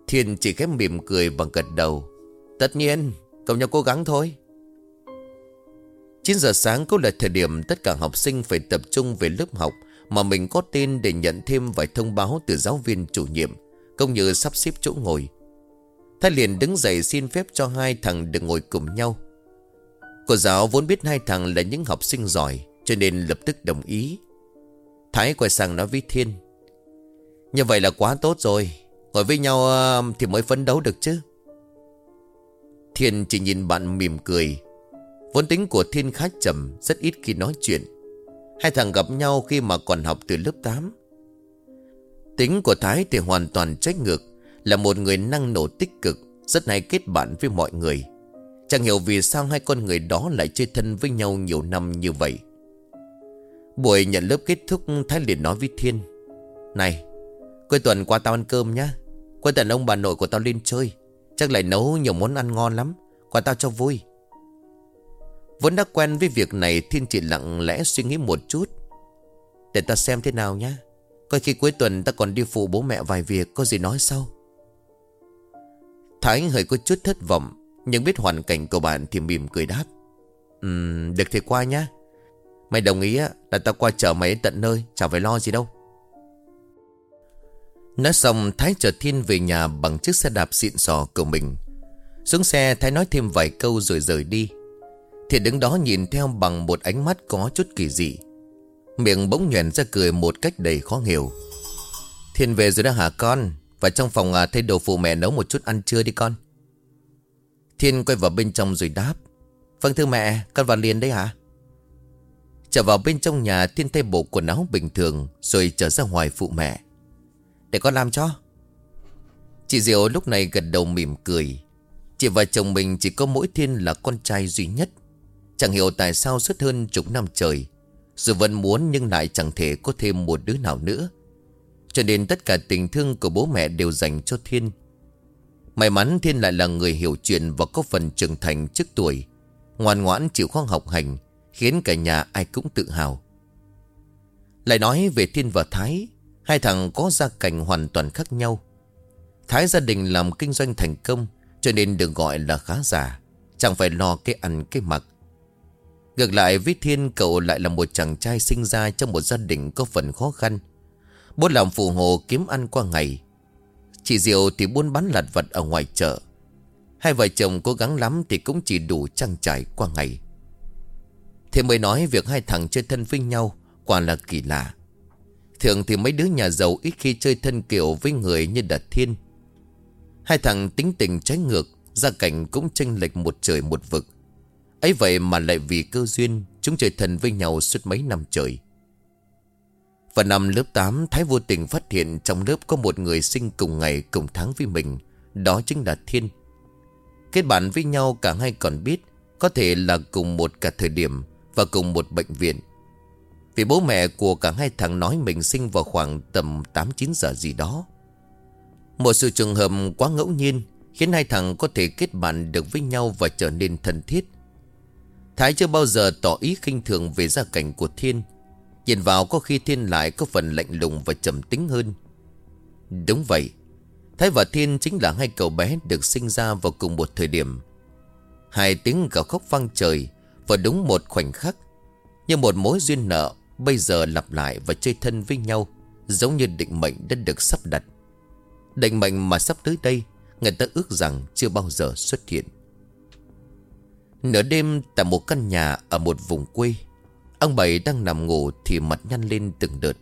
Thiên chỉ khép mỉm cười bằng gật đầu. Tất nhiên Cùng nhau cố gắng thôi. 9 giờ sáng cũng là thời điểm tất cả học sinh phải tập trung về lớp học mà mình có tên để nhận thêm vài thông báo từ giáo viên chủ nhiệm, cũng như sắp xếp chỗ ngồi. Thái liền đứng dậy xin phép cho hai thằng được ngồi cùng nhau. Cô giáo vốn biết hai thằng là những học sinh giỏi, Cho nên lập tức đồng ý. Thái quay sang nói với Thiên, Như vậy là quá tốt rồi, Ngồi với nhau ờ, thì mới phấn đấu được chứ. Thiên chỉ nhìn bạn mỉm cười. Vốn tính của Thiên khá trầm, Rất ít khi nói chuyện. Hai thằng gặp nhau khi mà còn học từ lớp 8 Tính của Thái thì hoàn toàn trách ngược, Là một người năng nổ tích cực, Rất hay kết bạn với mọi người. Chẳng hiểu vì sao hai con người đó lại chơi thân với nhau nhiều năm như vậy. Buổi nhận lớp kết thúc, Thái liền nói với Thiên, Này, Cuối tuần qua tao ăn cơm nhá. Cuối tuần ông bà nội của tao lên chơi. Chắc lại nấu nhiều món ăn ngon lắm, quả tao cho vui. Vốn đã quen với việc này, Thiên chỉ lặng lẽ suy nghĩ một chút. Để ta xem thế nào nhá. Coi khi cuối tuần ta còn đi phụ bố mẹ vài việc, Có gì nói sau. Thái hơi có chút thất vọng, Nhưng biết hoàn cảnh của bạn thì mỉm cười đáp. Ừm, được thì qua nhá. Mày đồng ý á, là tao qua chở mày tận nơi, Chả phải lo gì đâu. Nói xong Thái chở Thiên về nhà Bằng chiếc xe đạp xịn sò của mình. Xuống xe Thái nói thêm vài câu rồi rời đi. Thiện đứng đó nhìn theo bằng một ánh mắt có chút kỳ dị. Miệng bỗng nhoèn ra cười một cách đầy khó hiểu. Thiên về rồi đó hả con? Và trong phòng à, thay đồ phụ mẹ nấu một chút ăn trưa đi con. Thiên quay vào bên trong rồi đáp. Vâng thưa mẹ Con vào liền đấy hả? Trở vào bên trong nhà Thiên thay bộ quần áo bình thường Rồi trở ra ngoài phụ mẹ. Để con làm cho. Chị Diệu lúc này gật đầu mỉm cười. Chị và chồng mình chỉ có mỗi Thiên là con trai duy nhất. Chẳng hiểu tại sao suốt hơn chục năm trời, dù vẫn muốn nhưng lại chẳng thể có thêm một đứa nào nữa. Cho nên tất cả tình thương của bố mẹ đều dành cho Thiên. May mắn Thiên lại là người hiểu chuyện Và có phần trưởng thành trước tuổi, Ngoan ngoãn chịu khó học hành, Khiến cả nhà ai cũng tự hào. Lại nói về Thiên và Thái Hai thằng có gia cảnh hoàn toàn khác nhau. Thái gia đình làm kinh doanh thành công, Cho nên được gọi là khá giả Chẳng phải lo cái ăn cái mặc. Ngược lại với Thiên, cậu lại là một chàng trai sinh ra trong một gia đình có phần khó khăn. Bố làm phụ hồ kiếm ăn qua ngày. Chị Diệu thì buôn bán lặt vật ở ngoài chợ. Hai vợ chồng cố gắng lắm thì cũng chỉ đủ trang trải qua ngày. Thế mới nói việc hai thằng chơi thân với nhau Quả là kỳ lạ. Thường thì mấy đứa nhà giàu ít khi chơi thân kiểu với người như Đạt Thiên. Hai thằng tính tình trái ngược, Gia cảnh cũng chênh lệch một trời một vực. Ấy vậy mà lại vì cơ duyên, Chúng chơi thân với nhau suốt mấy năm trời. Vào năm lớp 8 Thái vô tình phát hiện trong lớp có một người sinh cùng ngày cùng tháng với mình, Đó chính là Thiên. Kết bạn với nhau cả hai còn biết, Có thể là cùng một cả thời điểm Và cùng một bệnh viện. Vì bố mẹ của cả hai thằng nói mình sinh vào khoảng tầm 8-9 giờ gì đó. Một sự trường hợp quá ngẫu nhiên Khiến hai thằng có thể kết bạn được với nhau và trở nên thân thiết. Thái chưa bao giờ tỏ ý khinh thường về gia cảnh của Thiên. Nhìn vào có khi Thiên lại có phần lạnh lùng và trầm tính hơn. Đúng vậy, Thái và Thiên chính là hai cậu bé được sinh ra vào cùng một thời điểm. Hai tiếng gào khóc vang trời Và đúng một khoảnh khắc, Như một mối duyên nợ Bây giờ lặp lại và chơi thân với nhau Giống như định mệnh đã được sắp đặt. Định mệnh mà sắp tới đây Người ta ước rằng chưa bao giờ xuất hiện. Nửa đêm tại một căn nhà ở một vùng quê Ông Bảy đang nằm ngủ thì mặt nhăn lên từng đợt.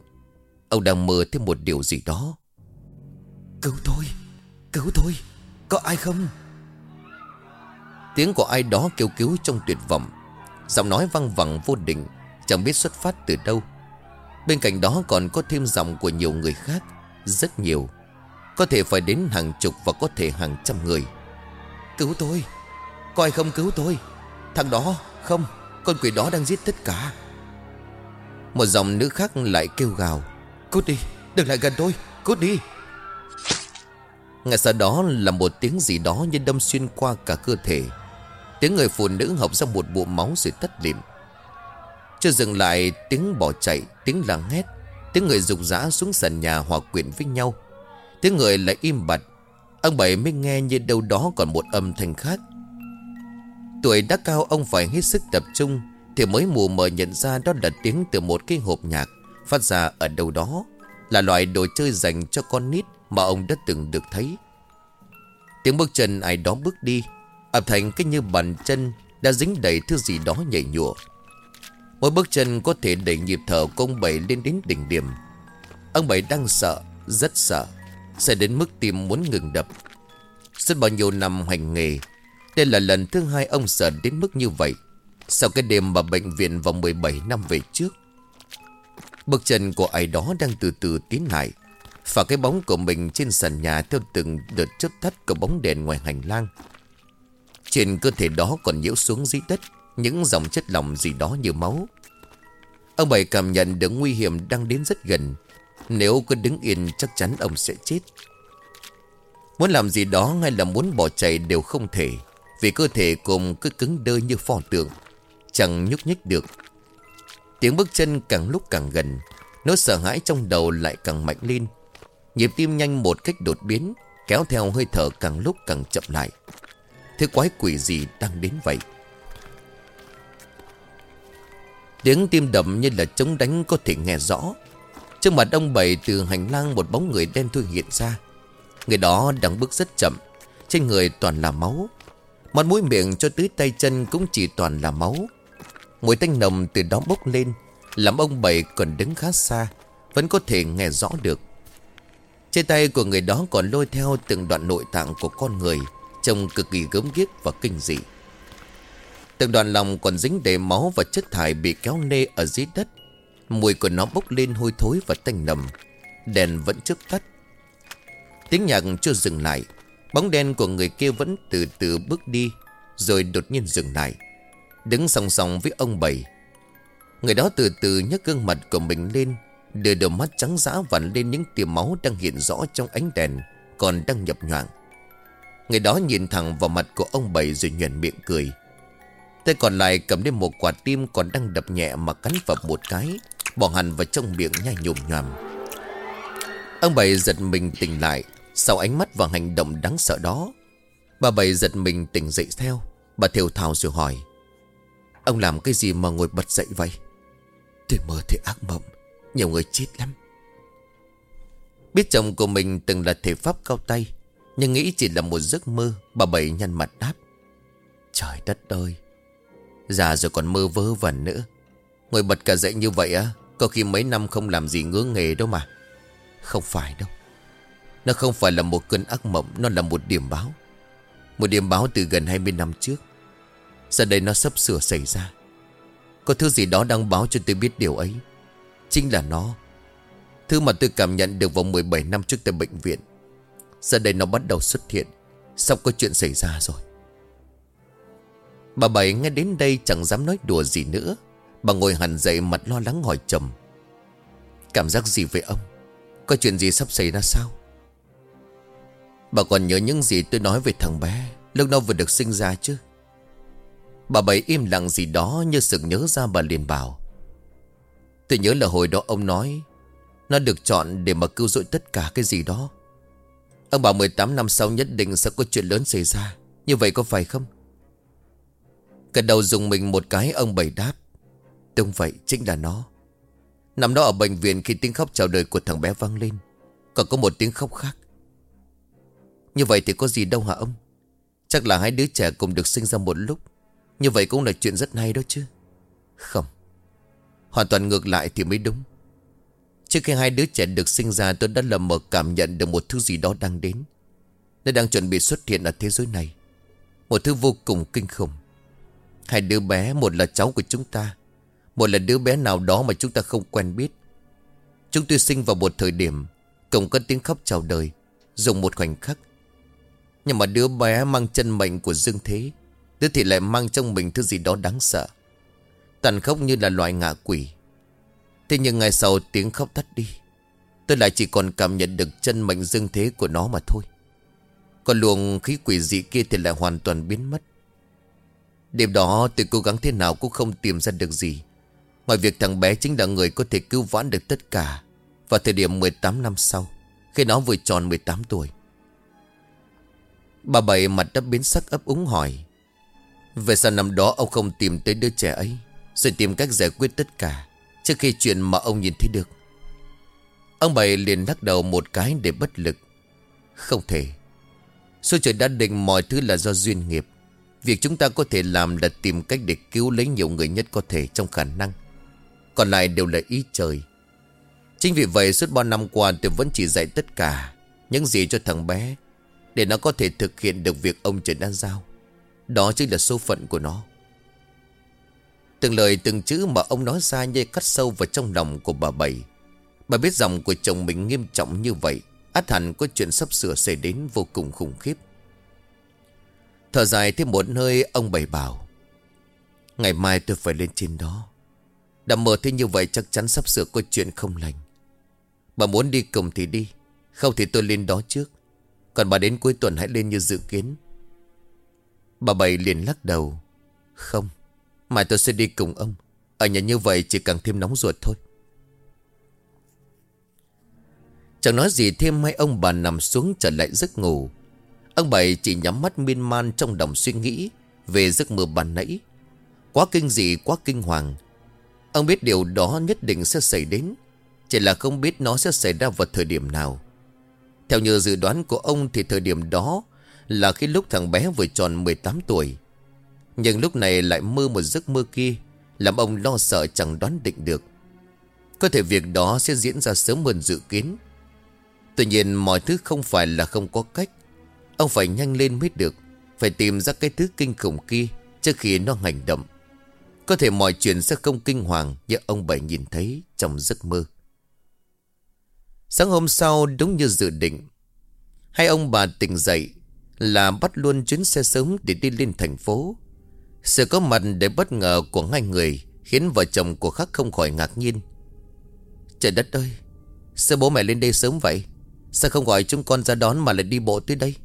Ông đang mơ thêm một điều gì đó. Cứu tôi Cứu tôi Có ai không? Tiếng của ai đó kêu cứu trong tuyệt vọng. Giọng nói văng vẳng vô định Chẳng biết xuất phát từ đâu. Bên cạnh đó còn có thêm dòng của nhiều người khác, Rất nhiều. Có thể phải đến hàng chục và có thể hàng trăm người. Cứu tôi. Có ai không cứu tôi? Thằng đó, không. Con quỷ đó đang giết tất cả. Một dòng nữ khác lại kêu gào. Cút đi, Đừng lại gần tôi. Cút đi. Ngay sau đó là một tiếng gì đó như đâm xuyên qua cả cơ thể. Tiếng người phụ nữ học ra một bộ máu rồi tắt lịm. Chưa dừng lại, tiếng bỏ chạy, Tiếng làng hét Tiếng người rục rã xuống sàn nhà hòa quyện với nhau. Tiếng người lại im bặt. Ông Bảy mới nghe như đâu đó còn một âm thanh khác. Tuổi đã cao, ông phải hết sức tập trung, Thì mới mù mờ nhận ra đó là tiếng từ một cái hộp nhạc Phát ra ở đâu đó, Là loại đồ chơi dành cho con nít Mà ông đã từng được thấy. Tiếng bước chân ai đó bước đi Ẩm thành cái như bàn chân Đã dính đầy thứ gì đó nhảy nhụa. Mỗi bước chân có thể đẩy nhịp thở của ông Bảy lên đến đỉnh điểm. Ông Bảy đang sợ, Rất sợ, Sẽ đến mức tim muốn ngừng đập. Suốt bao nhiêu năm hành nghề, đây là lần thứ hai ông sợ đến mức như vậy. Sau cái đêm mà bệnh viện vào 17 năm về trước, Bước chân của ai đó đang từ từ tiến lại. Và cái bóng của mình trên sàn nhà Theo từng đợt chớp thắt của bóng đèn ngoài hành lang. Trên cơ thể đó còn nhiễu xuống dưới đất. Những dòng chất lỏng gì đó như máu. Ông Bảy cảm nhận được nguy hiểm đang đến rất gần. Nếu cứ đứng yên, chắc chắn ông sẽ chết. Muốn làm gì đó hay là muốn bỏ chạy đều không thể, vì cơ thể cùng cứ cứng đơ như pho tượng, Chẳng nhúc nhích được. Tiếng bước chân càng lúc càng gần, Nỗi sợ hãi trong đầu lại càng mạnh lên. Nhịp tim nhanh một cách đột biến, Kéo theo hơi thở càng lúc càng chậm lại. Thế quái quỷ gì đang đến vậy? Tiếng tim đậm như là chống đánh có thể nghe rõ. Trước mặt ông bảy từ hành lang một bóng người đen thui hiện ra. Người đó đang bước rất chậm, Trên người toàn là máu. Mặt mũi miệng cho tới tay chân cũng chỉ toàn là máu. Mùi tanh nồng từ đó bốc lên, Làm ông bảy còn đứng khá xa, Vẫn có thể nghe rõ được. Trên tay của người đó còn lôi theo từng đoạn nội tạng của con người, Trông cực kỳ gớm ghiếc và kinh dị. Từng đoàn lòng còn dính đầy máu và chất thải bị kéo nê ở dưới đất. Mùi của nó bốc lên hôi thối và tanh nầm. Đèn vẫn chớp tắt. Tiếng nhạc chưa dừng lại. Bóng đen của người kia vẫn từ từ bước đi, Rồi đột nhiên dừng lại. Đứng song song với ông Bảy. Người đó từ từ nhấc gương mặt của mình lên, Đưa đôi mắt trắng dã vặn lên những tia máu đang hiện rõ trong ánh đèn Còn đang nhập nhoạng. Người đó nhìn thẳng vào mặt của ông Bảy rồi nhuền miệng cười. Tay còn lại cầm lên một quả tim còn đang đập nhẹ mà cắn vào một cái, Bỏ hẳn vào trong miệng nhai nhồm nhòm. Ông Bảy giật mình tỉnh lại, Sau ánh mắt và hành động đáng sợ đó, Bà Bảy giật mình tỉnh dậy theo. Bà thều thào rồi hỏi, Ông làm cái gì mà ngồi bật dậy vậy? Tôi mơ thấy ác mộng, Nhiều người chết lắm. Biết chồng của mình từng là thể pháp cao tay, Nhưng nghĩ chỉ là một giấc mơ, Bà Bảy nhăn mặt đáp, Trời đất ơi Già rồi còn mơ vớ vẩn nữa. Ngồi bật cả dậy như vậy á, Có khi mấy năm không làm gì ngứa nghề đâu mà. Không phải đâu. Nó không phải là một cơn ác mộng, Nó là một điểm báo. Một điểm báo từ gần 20 năm trước. Giờ đây nó sắp sửa xảy ra. Có thứ gì đó đang báo cho tôi biết điều ấy. Chính là nó. Thứ mà tôi cảm nhận được vào 17 năm trước tại bệnh viện. Giờ đây nó bắt đầu xuất hiện. Sắp có chuyện xảy ra rồi. Bà Bảy nghe đến đây chẳng dám nói đùa gì nữa. Bà ngồi hẳn dậy mặt lo lắng hỏi chồng. Cảm giác gì với ông? Có chuyện gì sắp xảy ra sao? Bà còn nhớ những gì tôi nói về thằng bé, Lúc nào vừa được sinh ra chứ? Bà Bảy im lặng gì đó Như sự nhớ ra bà liền bảo. Tôi nhớ là hồi đó ông nói, Nó được chọn để mà cứu rỗi tất cả cái gì đó. Ông bảo 18 năm sau nhất định sẽ có chuyện lớn xảy ra. Như vậy có phải không? Cả đầu dùng mình một cái, ông Bảy đáp. Đúng vậy, chính là nó. Nằm đó ở bệnh viện khi tiếng khóc chào đời của thằng bé vang lên. Còn có một tiếng khóc khác. Như vậy thì có gì đâu hả ông? Chắc là hai đứa trẻ cùng được sinh ra một lúc. Như vậy cũng là chuyện rất hay đó chứ. Không. Hoàn toàn ngược lại thì mới đúng. Trước khi hai đứa trẻ được sinh ra, tôi đã lầm mờ cảm nhận được một thứ gì đó đang đến. Nó đang chuẩn bị xuất hiện ở thế giới này. Một thứ vô cùng kinh khủng. Hai đứa bé, một là cháu của chúng ta, Một là đứa bé nào đó mà chúng ta không quen biết. Chúng tôi sinh vào một thời điểm Cùng có tiếng khóc chào đời, Dùng một khoảnh khắc. Nhưng mà đứa bé mang chân mệnh của dương thế, Đứa thì lại mang trong mình thứ gì đó đáng sợ. Tàn khốc như là loại ngạ quỷ. Thế nhưng ngày sau tiếng khóc tắt đi, Tôi lại chỉ còn cảm nhận được chân mệnh dương thế của nó mà thôi. Còn luồng khí quỷ dị kia thì lại hoàn toàn biến mất. Đêm đó tôi cố gắng thế nào cũng không tìm ra được gì. Ngoài việc thằng bé chính là người có thể cứu vãn được tất cả Vào thời điểm 18 năm sau, Khi nó vừa tròn 18 tuổi. Bà Bảy mặt đã biến sắc ấp úng hỏi, Về sao năm đó ông không tìm tới đứa trẻ ấy, Rồi tìm cách giải quyết tất cả Trước khi chuyện mà ông nhìn thấy được? Ông Bảy liền lắc đầu một cái để bất lực, Không thể. Số trời đã định mọi thứ là do duyên nghiệp. Việc chúng ta có thể làm là tìm cách để cứu lấy nhiều người nhất có thể trong khả năng. Còn lại đều là ý trời. Chính vì vậy, suốt bao năm qua, tôi vẫn chỉ dạy tất cả Những gì cho thằng bé Để nó có thể thực hiện được việc ông trời đã giao. Đó chính là số phận của nó. Từng lời, từng chữ mà ông nói ra như cắt sâu vào trong lòng của bà Bảy. Bà biết dòng của chồng mình nghiêm trọng như vậy, Át hẳn có chuyện sắp sửa xảy đến vô cùng khủng khiếp. Thở dài thêm một hơi, ông bày bảo, Ngày mai tôi phải lên trên đó. Đã mơ thế như vậy chắc chắn sắp sửa có chuyện không lành. Bà muốn đi cùng thì đi, Không thì tôi lên đó trước. Còn bà đến cuối tuần hãy lên như dự kiến. Bà Bảy liền lắc đầu, Không, Mai tôi sẽ đi cùng ông. Ở nhà như vậy chỉ càng thêm nóng ruột thôi. Chẳng nói gì thêm, hai ông bà nằm xuống, trở lại giấc ngủ. Ông Bảy chỉ nhắm mắt miên man trong đồng suy nghĩ Về giấc mơ bàn nãy. Quá kinh dị, quá kinh hoàng. Ông biết điều đó nhất định sẽ xảy đến, Chỉ là không biết nó sẽ xảy ra vào thời điểm nào. Theo như dự đoán của ông Thì thời điểm đó Là khi lúc thằng bé vừa tròn 18 tuổi. Nhưng lúc này lại mơ một giấc mơ kia, Làm ông lo sợ chẳng đoán định được. Có thể việc đó sẽ diễn ra sớm hơn dự kiến. Tuy nhiên mọi thứ không phải là không có cách. Ông phải nhanh lên mới được. Phải tìm ra cái thứ kinh khủng kia Trước khi nó hành động. Có thể mọi chuyện sẽ không kinh hoàng Như ông Bảy nhìn thấy trong giấc mơ. Sáng hôm sau, đúng như dự định, Hai ông bà tỉnh dậy Là bắt luôn chuyến xe sớm để đi lên thành phố. Sự có mặt để bất ngờ của hai người Khiến vợ chồng của khắc không khỏi ngạc nhiên. Trời đất ơi, Sao bố mẹ lên đây sớm vậy? Sao không gọi chúng con ra đón mà lại đi bộ tới đây?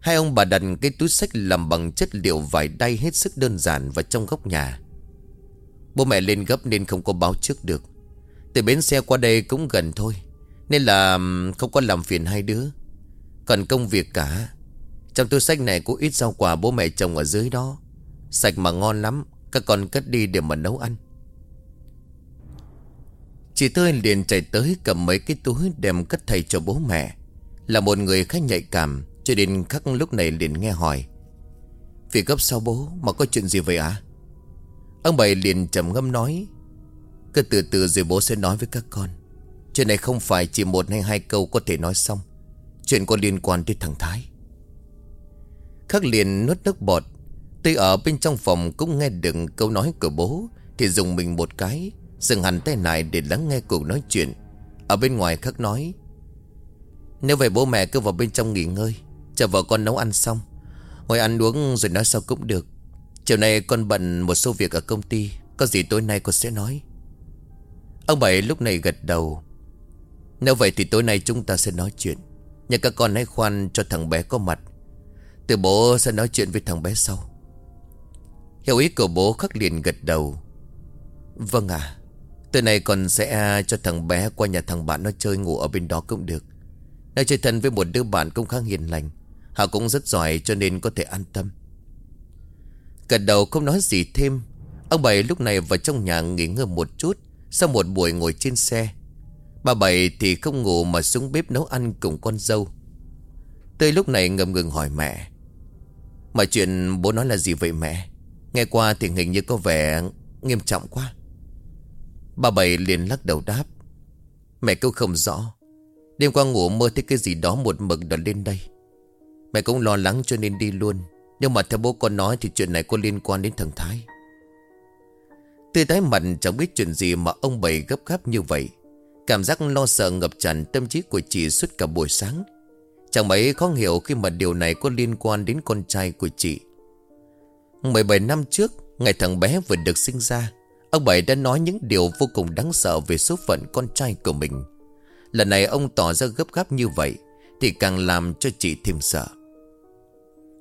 Hai ông bà đặt cái túi sách làm bằng chất liệu vải đay hết sức đơn giản vào trong góc nhà. Bố mẹ lên gấp nên không có báo trước được. Từ bến xe qua đây cũng gần thôi. Nên là không có làm phiền hai đứa. Còn công việc cả. Trong túi sách này có ít rau quả bố mẹ trồng ở dưới đó. Sạch mà ngon lắm. Các con cất đi để mà nấu ăn. Chị Tươi liền chạy tới cầm mấy cái túi đem cất thầy cho bố mẹ. Là một người khá nhạy cảm cho nên khắc lúc này liền nghe hỏi Việc gấp sao bố mà có chuyện gì vậy ạ? À? Ông bảy liền trầm ngâm nói, Cứ từ từ rồi bố sẽ nói với các con. Chuyện này không phải chỉ một hay hai câu có thể nói xong. Chuyện có liên quan đến thằng Thái. Khắc liền nuốt nước bọt. Tuy ở bên trong phòng cũng nghe được câu nói của bố, Thì dùng mình một cái, Dừng hẳn tay lại để lắng nghe cuộc nói chuyện. Ở bên ngoài Khắc nói, Nếu vậy bố mẹ cứ vào bên trong nghỉ ngơi. Chờ vợ con nấu ăn xong, Ngồi ăn uống rồi nói sau cũng được. Chiều nay con bận một số việc ở công ty, Có gì tối nay con sẽ nói. Ông Bảy lúc này gật đầu. Nếu vậy thì tối nay chúng ta sẽ nói chuyện. Nhưng các con hãy khoan cho thằng bé có mặt. Từ bố sẽ nói chuyện với thằng bé sau. Hiểu ý của bố khắc liền gật đầu. Vâng à Từ nay con sẽ cho thằng bé qua nhà thằng bạn nó chơi ngủ ở bên đó cũng được. Nó chơi thân với một đứa bạn cũng khá hiền lành. Họ cũng rất giỏi cho nên có thể an tâm. Cật đầu không nói gì thêm. Ông Bảy lúc này vào trong nhà nghỉ ngơi một chút, Sau một buổi ngồi trên xe. Bà Bảy thì không ngủ mà xuống bếp nấu ăn cùng con dâu. Tươi lúc này ngầm ngừng hỏi mẹ Mà chuyện bố nói là gì vậy mẹ? Nghe qua thì hình như có vẻ nghiêm trọng quá. Bà Bảy liền lắc đầu đáp, Mẹ kêu không rõ. Đêm qua ngủ mơ thấy cái gì đó một mực đợt lên đây. Mẹ cũng lo lắng cho nên đi luôn. Nhưng mà theo bố con nói thì chuyện này có liên quan đến thằng Thái. Tươi tái mặt chẳng biết chuyện gì mà ông bày gấp gáp như vậy. Cảm giác lo sợ ngập tràn tâm trí của chị suốt cả buổi sáng. Chẳng mấy khó hiểu khi mà điều này có liên quan đến con trai của chị. 17 năm trước, Ngày thằng bé vừa được sinh ra, Ông Bảy đã nói những điều vô cùng đáng sợ về số phận con trai của mình. Lần này ông tỏ ra gấp gáp như vậy Thì càng làm cho chị thêm sợ.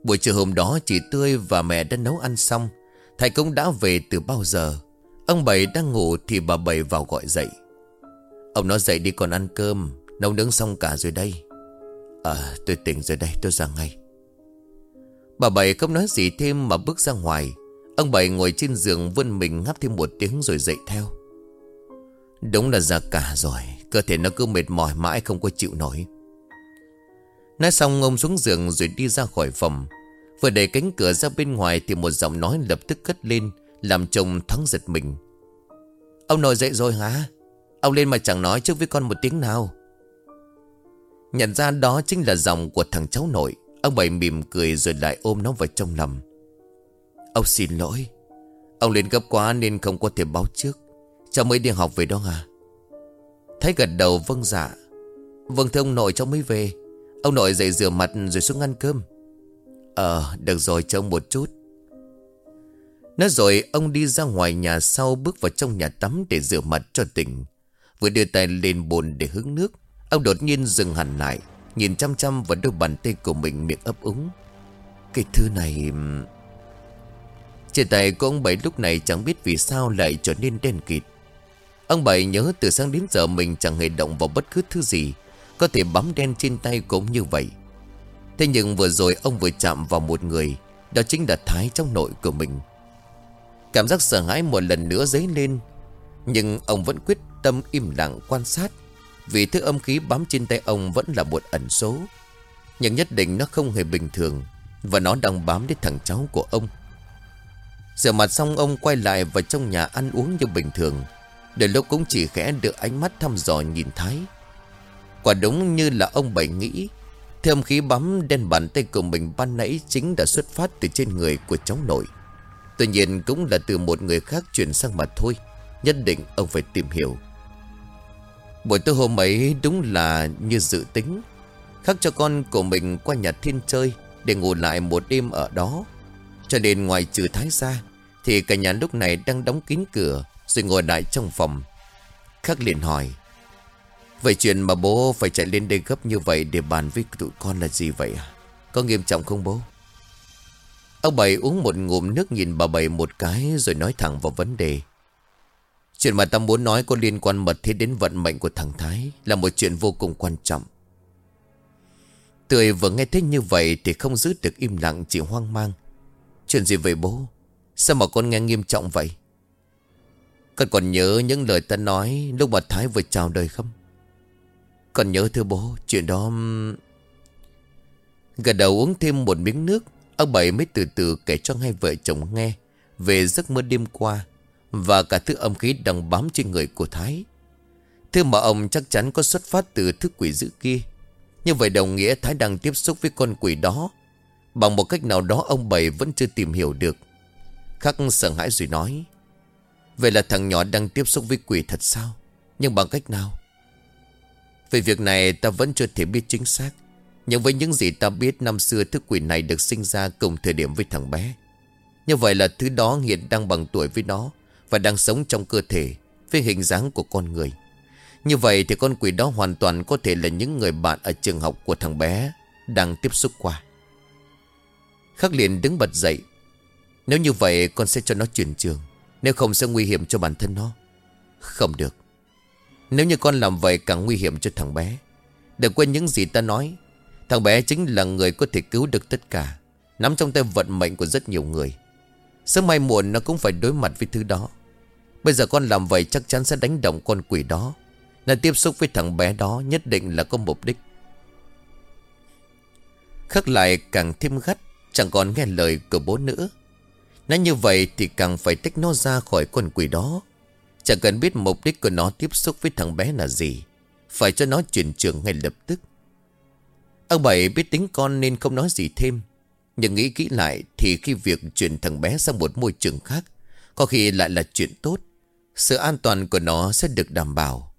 Buổi chiều hôm đó chị Tươi và mẹ đã nấu ăn xong. Thầy cũng đã về từ bao giờ? Ông Bảy đang ngủ thì bà Bảy vào gọi dậy. Ông nó dậy đi còn ăn cơm Nấu nướng xong cả rồi đây. À, tôi tỉnh rồi đây tôi ra ngay. Bà Bảy không nói gì thêm mà bước ra ngoài. Ông Bảy ngồi trên giường vươn mình ngáp thêm một tiếng rồi dậy theo. Đúng là già cả rồi Cơ thể nó cứ mệt mỏi mãi không có chịu nổi. Nói xong, ông xuống giường rồi đi ra khỏi phòng. Vừa đẩy cánh cửa ra bên ngoài Thì một giọng nói lập tức cất lên, Làm chồng thắng giật mình. Ông nội dậy rồi hả? Ông lên mà chẳng nói trước với con một tiếng nào. Nhận ra đó chính là giọng của thằng cháu nội. Ông bảy mỉm cười rồi lại ôm nó vào trong lòng. Ông xin lỗi. Ông lên gấp quá nên không có thể báo trước. Cháu mới đi học về đó à? Thấy gật đầu vâng dạ. Vâng thưa ông nội, cháu mới về. Ông nội dậy rửa mặt rồi xuống ăn cơm. Ờ được rồi trông một chút. Nói rồi, ông đi ra ngoài nhà sau Bước vào trong nhà tắm để rửa mặt cho tỉnh. Vừa đưa tay lên bồn để hứng nước, Ông đột nhiên dừng hẳn lại, Nhìn chăm chăm vào đôi bàn tay của mình miệng ấp úng. Cái thứ này Trên tay của ông Bảy lúc này chẳng biết vì sao lại trở nên đen kịt. Ông Bảy nhớ từ sáng đến giờ mình chẳng hề động vào bất cứ thứ gì có thể bấm đen trên tay cũng như vậy. Thế nhưng vừa rồi ông vừa chạm vào một người, Đó chính là Thái trong nội của mình. Cảm giác sợ hãi một lần nữa dấy lên, Nhưng ông vẫn quyết tâm im lặng quan sát, Vì thứ âm khí bám trên tay ông vẫn là một ẩn số. Nhưng nhất định nó không hề bình thường, Và nó đang bám đến thằng cháu của ông. Rửa mặt xong, ông quay lại vào trong nhà ăn uống như bình thường Để lúc cũng chỉ khẽ được ánh mắt thăm dò nhìn Thái. Quả đúng như là ông Bảy nghĩ. Thơm khí bắm đen bàn tay của mình ban nãy Chính đã xuất phát từ trên người của cháu nội. Tuy nhiên cũng là từ một người khác chuyển sang mà thôi, Nhất định ông phải tìm hiểu. Buổi tối hôm ấy đúng là như dự tính. Khắc cho con của mình qua nhà thiên chơi Để ngủ lại một đêm ở đó. Cho nên ngoài trừ thái ra, Thì cả nhà lúc này đang đóng kín cửa Rồi ngồi lại trong phòng. Khắc liền hỏi Vậy chuyện mà bố phải chạy lên đây gấp như vậy để bàn với tụi con là gì vậy? À? Có nghiêm trọng không bố? Ông Bảy uống một ngụm nước nhìn bà Bảy một cái Rồi nói thẳng vào vấn đề. Chuyện mà ta muốn nói có liên quan mật thiết đến vận mệnh của thằng Thái Là một chuyện vô cùng quan trọng. Tươi vừa nghe thấy như vậy Thì không giữ được im lặng, chỉ hoang mang. Chuyện gì vậy bố? Sao mà con nghe nghiêm trọng vậy? Con còn nhớ những lời ta nói Lúc mà Thái vừa chào đời không? Còn nhớ thưa bố, Chuyện đó Gật đầu uống thêm một miếng nước. Ông Bảy mới từ từ kể cho hai vợ chồng nghe Về giấc mơ đêm qua Và cả thứ âm khí đang bám trên người của Thái. Thứ mà ông chắc chắn có xuất phát từ thứ quỷ dữ kia. Như vậy đồng nghĩa Thái đang tiếp xúc với con quỷ đó. Bằng một cách nào đó, ông Bảy vẫn chưa tìm hiểu được. Khắc sợ hãi rồi nói, Vậy là thằng nhỏ đang tiếp xúc với quỷ thật sao? Nhưng bằng cách nào? Về việc này, ta vẫn chưa thể biết chính xác. Nhưng với những gì ta biết, Năm xưa thức quỷ này được sinh ra Cùng thời điểm với thằng bé. Như vậy là thứ đó hiện đang bằng tuổi với nó Và đang sống trong cơ thể Với hình dáng của con người. Như vậy thì con quỷ đó hoàn toàn Có thể là những người bạn ở trường học của thằng bé Đang tiếp xúc qua. Khắc liền đứng bật dậy. Nếu như vậy, con sẽ cho nó chuyển trường. Nếu không sẽ nguy hiểm cho bản thân nó. Không được. Nếu như con làm vậy càng nguy hiểm cho thằng bé. Đừng quên những gì ta nói. Thằng bé chính là người có thể cứu được tất cả. Nắm trong tay vận mệnh của rất nhiều người. Sớm mai muộn nó cũng phải đối mặt với thứ đó. Bây giờ con làm vậy chắc chắn sẽ đánh động con quỷ đó. Là tiếp xúc với thằng bé đó nhất định là có mục đích. Khắc lại càng thêm gắt, Chẳng còn nghe lời của bố nữa. Nói như vậy thì càng phải tách nó ra khỏi con quỷ đó. Chẳng cần biết mục đích của nó tiếp xúc với thằng bé là gì. Phải cho nó chuyển trường ngay lập tức. Ông Bảy biết tính con nên không nói gì thêm. Nhưng nghĩ kỹ lại Thì khi việc chuyển thằng bé sang một môi trường khác, Có khi lại là chuyện tốt. Sự an toàn của nó sẽ được đảm bảo.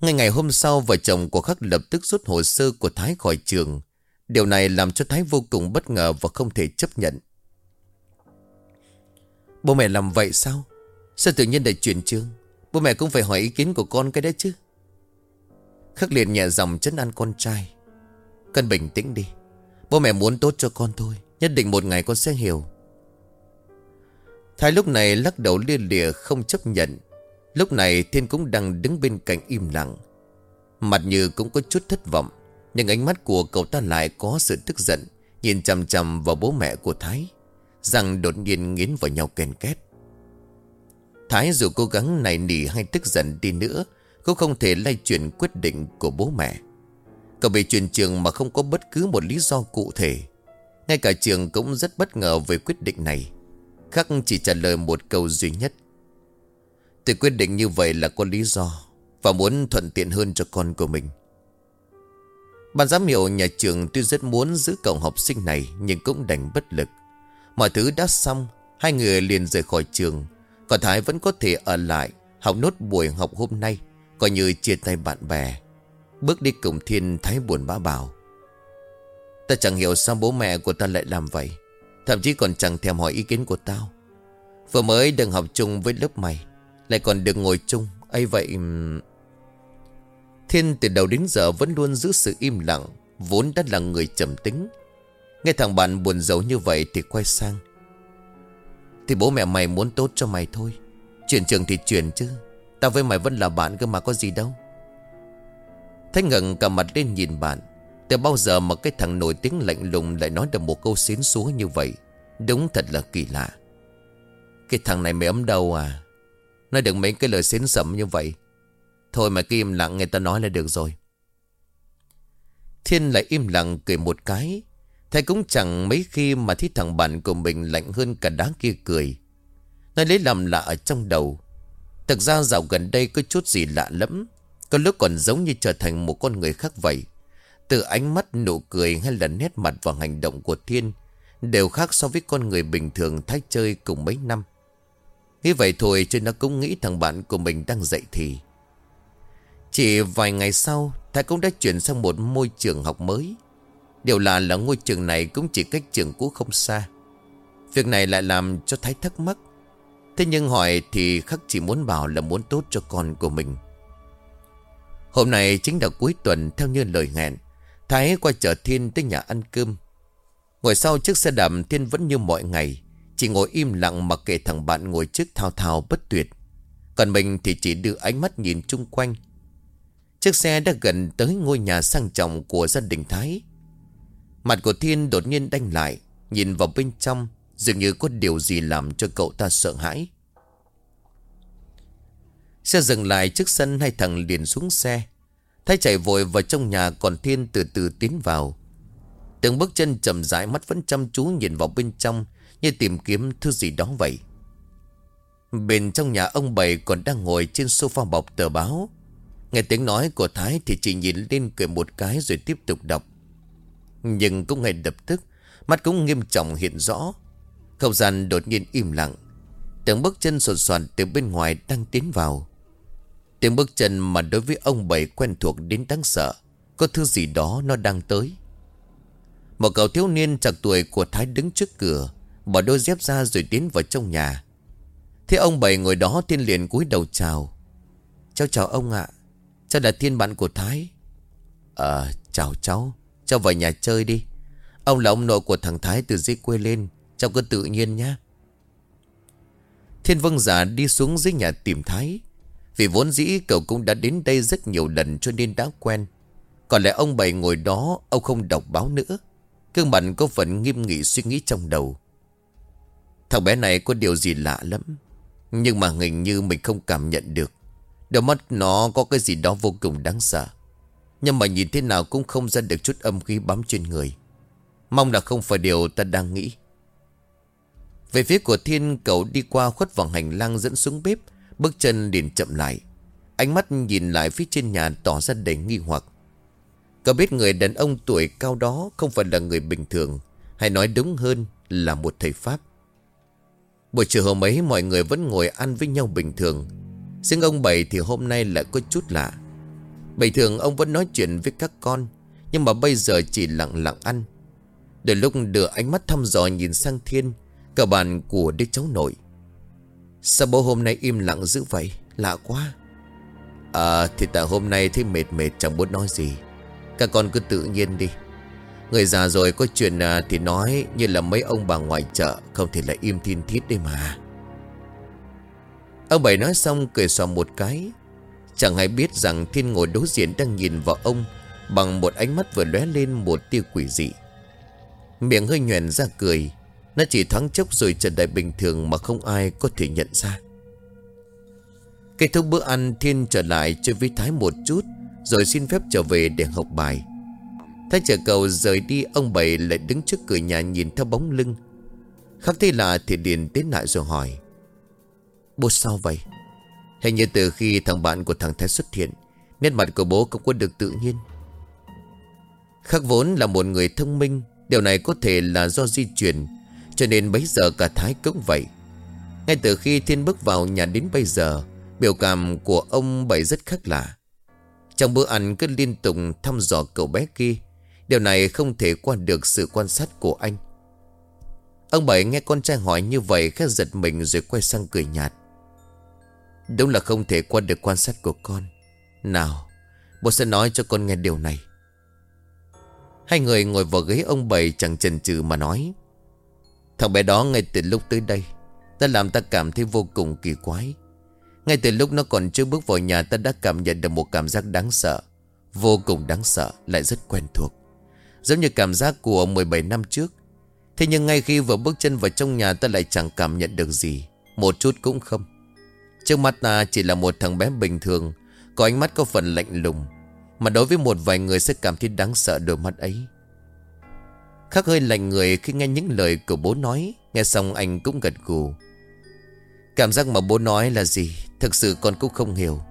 Ngay ngày hôm sau, Vợ chồng của Khắc lập tức rút hồ sơ của Thái khỏi trường. Điều này làm cho Thái vô cùng bất ngờ và không thể chấp nhận. Bố mẹ làm vậy sao? Sao tự nhiên lại chuyển trường? Bố mẹ cũng phải hỏi ý kiến của con cái đấy chứ. Khắc liền nhẹ dòng chấn an con trai. Cần bình tĩnh đi. Bố mẹ muốn tốt cho con thôi. Nhất định một ngày con sẽ hiểu. Thái lúc này lắc đầu lia lịa không chấp nhận. Lúc này Thiên cũng đang đứng bên cạnh im lặng. Mặt như cũng có chút thất vọng. Nhưng ánh mắt của cậu ta lại có sự tức giận, Nhìn chằm chằm vào bố mẹ của Thái, Rằng đột nhiên nghiến vào nhau kèn két Thái dù cố gắng nài nỉ hay tức giận đi nữa, Cũng không thể lay chuyển quyết định của bố mẹ. Cậu bị chuyển trường mà không có bất cứ một lý do cụ thể. Ngay cả trường cũng rất bất ngờ về quyết định này. Khắc chỉ trả lời một câu duy nhất. Tôi quyết định như vậy là có lý do Và muốn thuận tiện hơn cho con của mình. Ban giám hiệu nhà trường tuy rất muốn giữ cậu học sinh này Nhưng cũng đành bất lực. Mọi thứ đã xong, Hai người liền rời khỏi trường. Còn Thái vẫn có thể ở lại, Học nốt buổi học hôm nay, Coi như chia tay bạn bè. Bước đi cùng thiên Thái buồn bã bảo, Ta chẳng hiểu sao bố mẹ của ta lại làm vậy, Thậm chí còn chẳng thèm hỏi ý kiến của tao. Vừa mới đừng học chung với lớp mày, Lại còn được ngồi chung, ấy vậy Thiên từ đầu đến giờ vẫn luôn giữ sự im lặng, Vốn đã là người trầm tính. Nghe thằng bạn buồn giấu như vậy thì quay sang thì bố mẹ mày muốn tốt cho mày thôi. Chuyển trường thì chuyển chứ. Tao với mày vẫn là bạn cơ mà, có gì đâu. Thanh ngẩng cả mặt lên nhìn bạn. Từ bao giờ mà cái thằng nổi tiếng lạnh lùng Lại nói được một câu xến xúa như vậy? Đúng thật là kỳ lạ. Cái thằng này mày ấm đâu à? Nói được mấy cái lời xến sẩm như vậy. Thôi mà cứ im lặng nghe ta nói là được rồi. Thiên lại im lặng cười một cái. Thầy cũng chẳng mấy khi mà thấy thằng bạn của mình lạnh hơn cả đá kia cười. Nó lấy làm lạ ở trong đầu. Thực ra dạo gần đây có chút gì lạ lắm Có lúc còn giống như trở thành một con người khác vậy. Từ ánh mắt, nụ cười hay là nét mặt và hành động của Thiên Đều khác so với con người bình thường thái chơi cùng mấy năm. Như vậy thôi chứ nó cũng nghĩ thằng bạn của mình đang dậy thì. Chỉ vài ngày sau Thái cũng đã chuyển sang một môi trường học mới. Điều lạ là ngôi trường này cũng chỉ cách trường cũ không xa. Việc này lại làm cho Thái thắc mắc. Thế nhưng hỏi thì Khắc chỉ muốn bảo là muốn tốt cho con của mình. Hôm nay chính là cuối tuần, theo như lời hẹn, Thái qua chợ Thiên tới nhà ăn cơm. Ngồi sau chiếc xe đạp, Thiên vẫn như mọi ngày, Chỉ ngồi im lặng mặc kệ thằng bạn ngồi trước thao thao bất tuyệt. Còn mình thì chỉ đưa ánh mắt nhìn chung quanh. Chiếc xe đã gần tới ngôi nhà sang trọng của gia đình Thái. Mặt của Thiên đột nhiên đanh lại, Nhìn vào bên trong, Dường như có điều gì làm cho cậu ta sợ hãi. Xe dừng lại trước sân, hai thằng liền xuống xe. Thái chạy vội vào trong nhà, còn Thiên từ từ tiến vào. Từng bước chân chậm rãi, mắt vẫn chăm chú nhìn vào bên trong, Như tìm kiếm thứ gì đó vậy. Bên trong nhà ông Bảy còn đang ngồi trên sofa bọc tờ báo. Nghe tiếng nói của Thái thì chỉ nhìn lên cười một cái rồi tiếp tục đọc. Nhưng cũng ngay lập tức, Mắt cũng nghiêm trọng hiện rõ. Không gian đột nhiên im lặng. Tiếng bước chân sột soạt từ bên ngoài đang tiến vào. Tiếng bước chân mà đối với ông Bảy quen thuộc đến đáng sợ, Có thứ gì đó nó đang tới. Một cậu thiếu niên chạc tuổi của Thái đứng trước cửa, Bỏ đôi dép ra rồi tiến vào trong nhà. Thế ông Bảy ngồi đó tiên liền cúi đầu chào. Cháu chào ông ạ. Cháu là thiên bạn của Thái. Ờ chào cháu. Cháu vào nhà chơi đi. Ông là ông nội của thằng Thái từ dưới quê lên. Cháu cứ tự nhiên nhé Thiên Vương giả đi xuống dưới nhà tìm Thái. Vì vốn dĩ cậu cũng đã đến đây rất nhiều lần cho nên đã quen. Còn lại ông bày ngồi đó, Ông không đọc báo nữa. Cương mặt có phần nghiêm nghị suy nghĩ trong đầu. Thằng bé này có điều gì lạ lắm. Nhưng mà hình như mình không cảm nhận được. Đôi mắt nó có cái gì đó vô cùng đáng sợ. Nhưng mà nhìn thế nào cũng không ra được chút âm khí bám trên người. Mong là không phải điều ta đang nghĩ. Về phía của thiên, cậu đi qua khuất vòng hành lang dẫn xuống bếp. Bước chân liền chậm lại. Ánh mắt nhìn lại phía trên nhà tỏ ra đầy nghi hoặc. Cậu biết người đàn ông tuổi cao đó không phải là người bình thường, Hay nói đúng hơn là một thầy Pháp. Buổi chiều hôm ấy, mọi người vẫn ngồi ăn với nhau bình thường. Riêng ông Bảy thì hôm nay lại có chút lạ. Bình thường ông vẫn nói chuyện với các con, Nhưng mà bây giờ chỉ lặng lặng ăn. Đôi lúc đưa ánh mắt thăm dò nhìn sang thiên, Cả bàn của đứa cháu nội. Sao bố hôm nay im lặng dữ vậy? Lạ quá. À thì tại hôm nay thấy mệt mệt, chẳng muốn nói gì. Các con cứ tự nhiên đi. Người già rồi có chuyện à, thì nói, Như là mấy ông bà ngoài chợ Không thể là im thiên thiết đấy mà. Ông Bảy nói xong cười xòa một cái. Chẳng hay biết rằng Thiên ngồi đối diện đang nhìn vào ông Bằng một ánh mắt vừa lóe lên một tia quỷ dị. Miệng hơi nhoèn ra cười, Nó chỉ thoáng chốc rồi trở lại bình thường Mà không ai có thể nhận ra. Kết thúc bữa ăn, Thiên trở lại chơi với Thái một chút, Rồi xin phép trở về để học bài. Thái chờ cầu rời đi, Ông Bảy lại đứng trước cửa nhà nhìn theo bóng lưng. Khắc thấy lạ thì điền tiến lại rồi hỏi, Bố sao vậy? Hình như từ khi thằng bạn của thằng Thái xuất hiện, Nét mặt của bố không có được tự nhiên. Khắc vốn là một người thông minh, Điều này có thể là do di chuyển Cho nên bấy giờ cả Thái cũng vậy. Ngay từ khi Thiên bước vào nhà đến bây giờ, Biểu cảm của ông Bảy rất khác lạ. Trong bữa ăn cứ liên tục thăm dò cậu bé kia, Điều này không thể qua được sự quan sát của anh. Ông Bảy nghe con trai hỏi như vậy khẽ giật mình rồi quay sang cười nhạt. Đúng là không thể qua được quan sát của con. Nào, Bố sẽ nói cho con nghe điều này. Hai người ngồi vào ghế ông bầy chẳng chần chừ mà nói. Thằng bé đó ngay từ lúc tới đây Ta làm ta cảm thấy vô cùng kỳ quái. Ngay từ lúc nó còn chưa bước vào nhà, Ta đã cảm nhận được một cảm giác đáng sợ, Vô cùng đáng sợ, Lại rất quen thuộc. Giống như cảm giác của 17 năm trước. Thế nhưng ngay khi vừa bước chân vào trong nhà, Ta lại chẳng cảm nhận được gì, Một chút cũng không. Trước mắt ta chỉ là một thằng bé bình thường, Có ánh mắt có phần lạnh lùng, Mà đối với một vài người sẽ cảm thấy đáng sợ đôi mắt ấy. Khắc hơi lạnh người khi nghe những lời của bố nói, Nghe xong anh cũng gật gù. Cảm giác mà bố nói là gì, Thực sự con cũng không hiểu.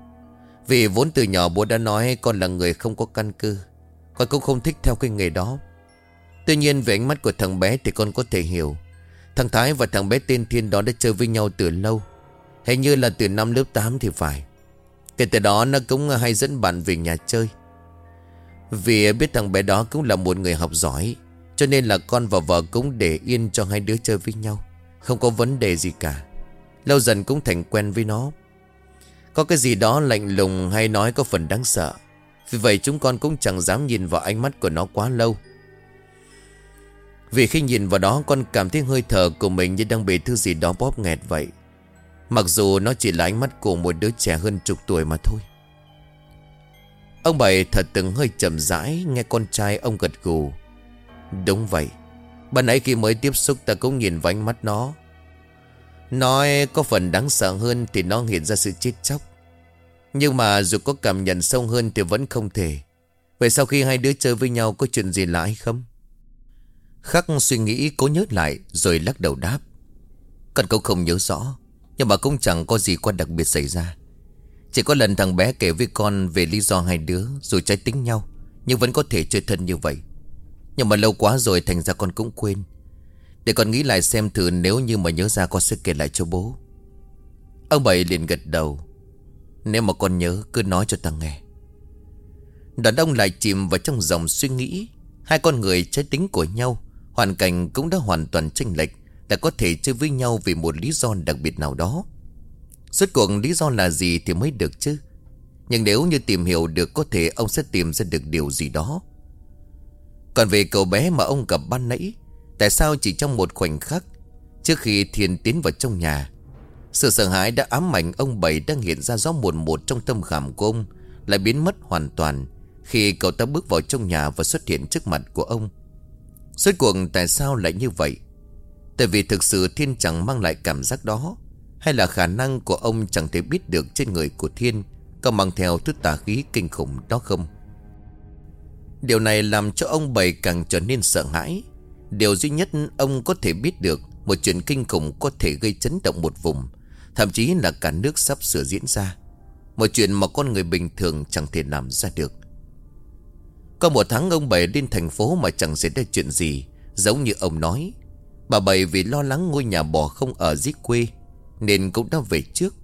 Vì vốn từ nhỏ bố đã nói Con là người không có căn cơ Con cũng không thích theo cái nghề đó. Tuy nhiên về ánh mắt của thằng bé Thì con có thể hiểu, Thằng Thái và thằng bé tên Thiên đó đã chơi với nhau từ lâu. Hình như là từ năm lớp 8 thì phải. Kể từ đó nó cũng hay dẫn bạn về nhà chơi. Vì biết thằng bé đó cũng là một người học giỏi, Cho nên là con và vợ cũng để yên cho hai đứa chơi với nhau. Không có vấn đề gì cả. Lâu dần cũng thành quen với nó. Có cái gì đó lạnh lùng hay nói có phần đáng sợ. Vì vậy chúng con cũng chẳng dám nhìn vào ánh mắt của nó quá lâu. Vì khi nhìn vào đó, con cảm thấy hơi thở của mình như đang bị thứ gì đó bóp nghẹt vậy. Mặc dù nó chỉ là ánh mắt của một đứa trẻ hơn chục tuổi mà thôi. Ông Bảy thật từng hơi chậm rãi nghe con trai ông gật gù. Đúng vậy, Ban nãy khi mới tiếp xúc ta cũng nhìn vào ánh mắt nó. Nói có phần đáng sợ hơn thì nó hiện ra sự chết chóc. Nhưng mà dù có cảm nhận sâu hơn thì vẫn không thể. Vậy sau khi hai đứa chơi với nhau có chuyện gì lạ hay không? Khắc suy nghĩ cố nhớ lại rồi lắc đầu đáp. Cần cậu không nhớ rõ. Nhưng mà cũng chẳng có gì quan đặc biệt xảy ra. Chỉ có lần thằng bé kể với con về lý do hai đứa Dù trái tính nhau, Nhưng vẫn có thể chơi thân như vậy. Nhưng mà lâu quá rồi thành ra con cũng quên. Để con nghĩ lại xem thử nếu như mà nhớ ra con sẽ kể lại cho bố. Ông Bảy liền gật đầu. Nếu mà con nhớ, cứ nói cho ta nghe. Đàn ông lại chìm vào trong dòng suy nghĩ. Hai con người trái tính của nhau, Hoàn cảnh cũng đã hoàn toàn chênh lệch. Đã có thể chơi với nhau vì một lý do đặc biệt nào đó. Suốt cuộc lý do là gì thì mới được chứ? Nhưng nếu như tìm hiểu được, Có thể ông sẽ tìm ra được điều gì đó. Còn về cậu bé mà ông gặp ban nãy, Tại sao chỉ trong một khoảnh khắc, Trước khi Thiên tiến vào trong nhà, Sự sợ hãi đã ám ảnh ông Bảy đang hiện ra rõ một một trong tâm khảm của ông Lại biến mất hoàn toàn Khi cậu ta bước vào trong nhà và xuất hiện trước mặt của ông? Suốt cuộc tại sao lại như vậy? Tại vì thực sự Thiên chẳng mang lại cảm giác đó. Hay là khả năng của ông chẳng thể biết được trên người của Thiên Có mang theo thứ tà khí kinh khủng đó không? Điều này làm cho ông Bảy càng trở nên sợ hãi. Điều duy nhất ông có thể biết được, Một chuyện kinh khủng có thể gây chấn động một vùng, Thậm chí là cả nước sắp sửa diễn ra. Một chuyện mà con người bình thường chẳng thể làm ra được. Có một tháng ông Bảy lên thành phố mà chẳng xảy ra chuyện gì, Giống như ông nói. Bà Bảy vì lo lắng ngôi nhà bò không ở dưới quê, Nên cũng đã về trước.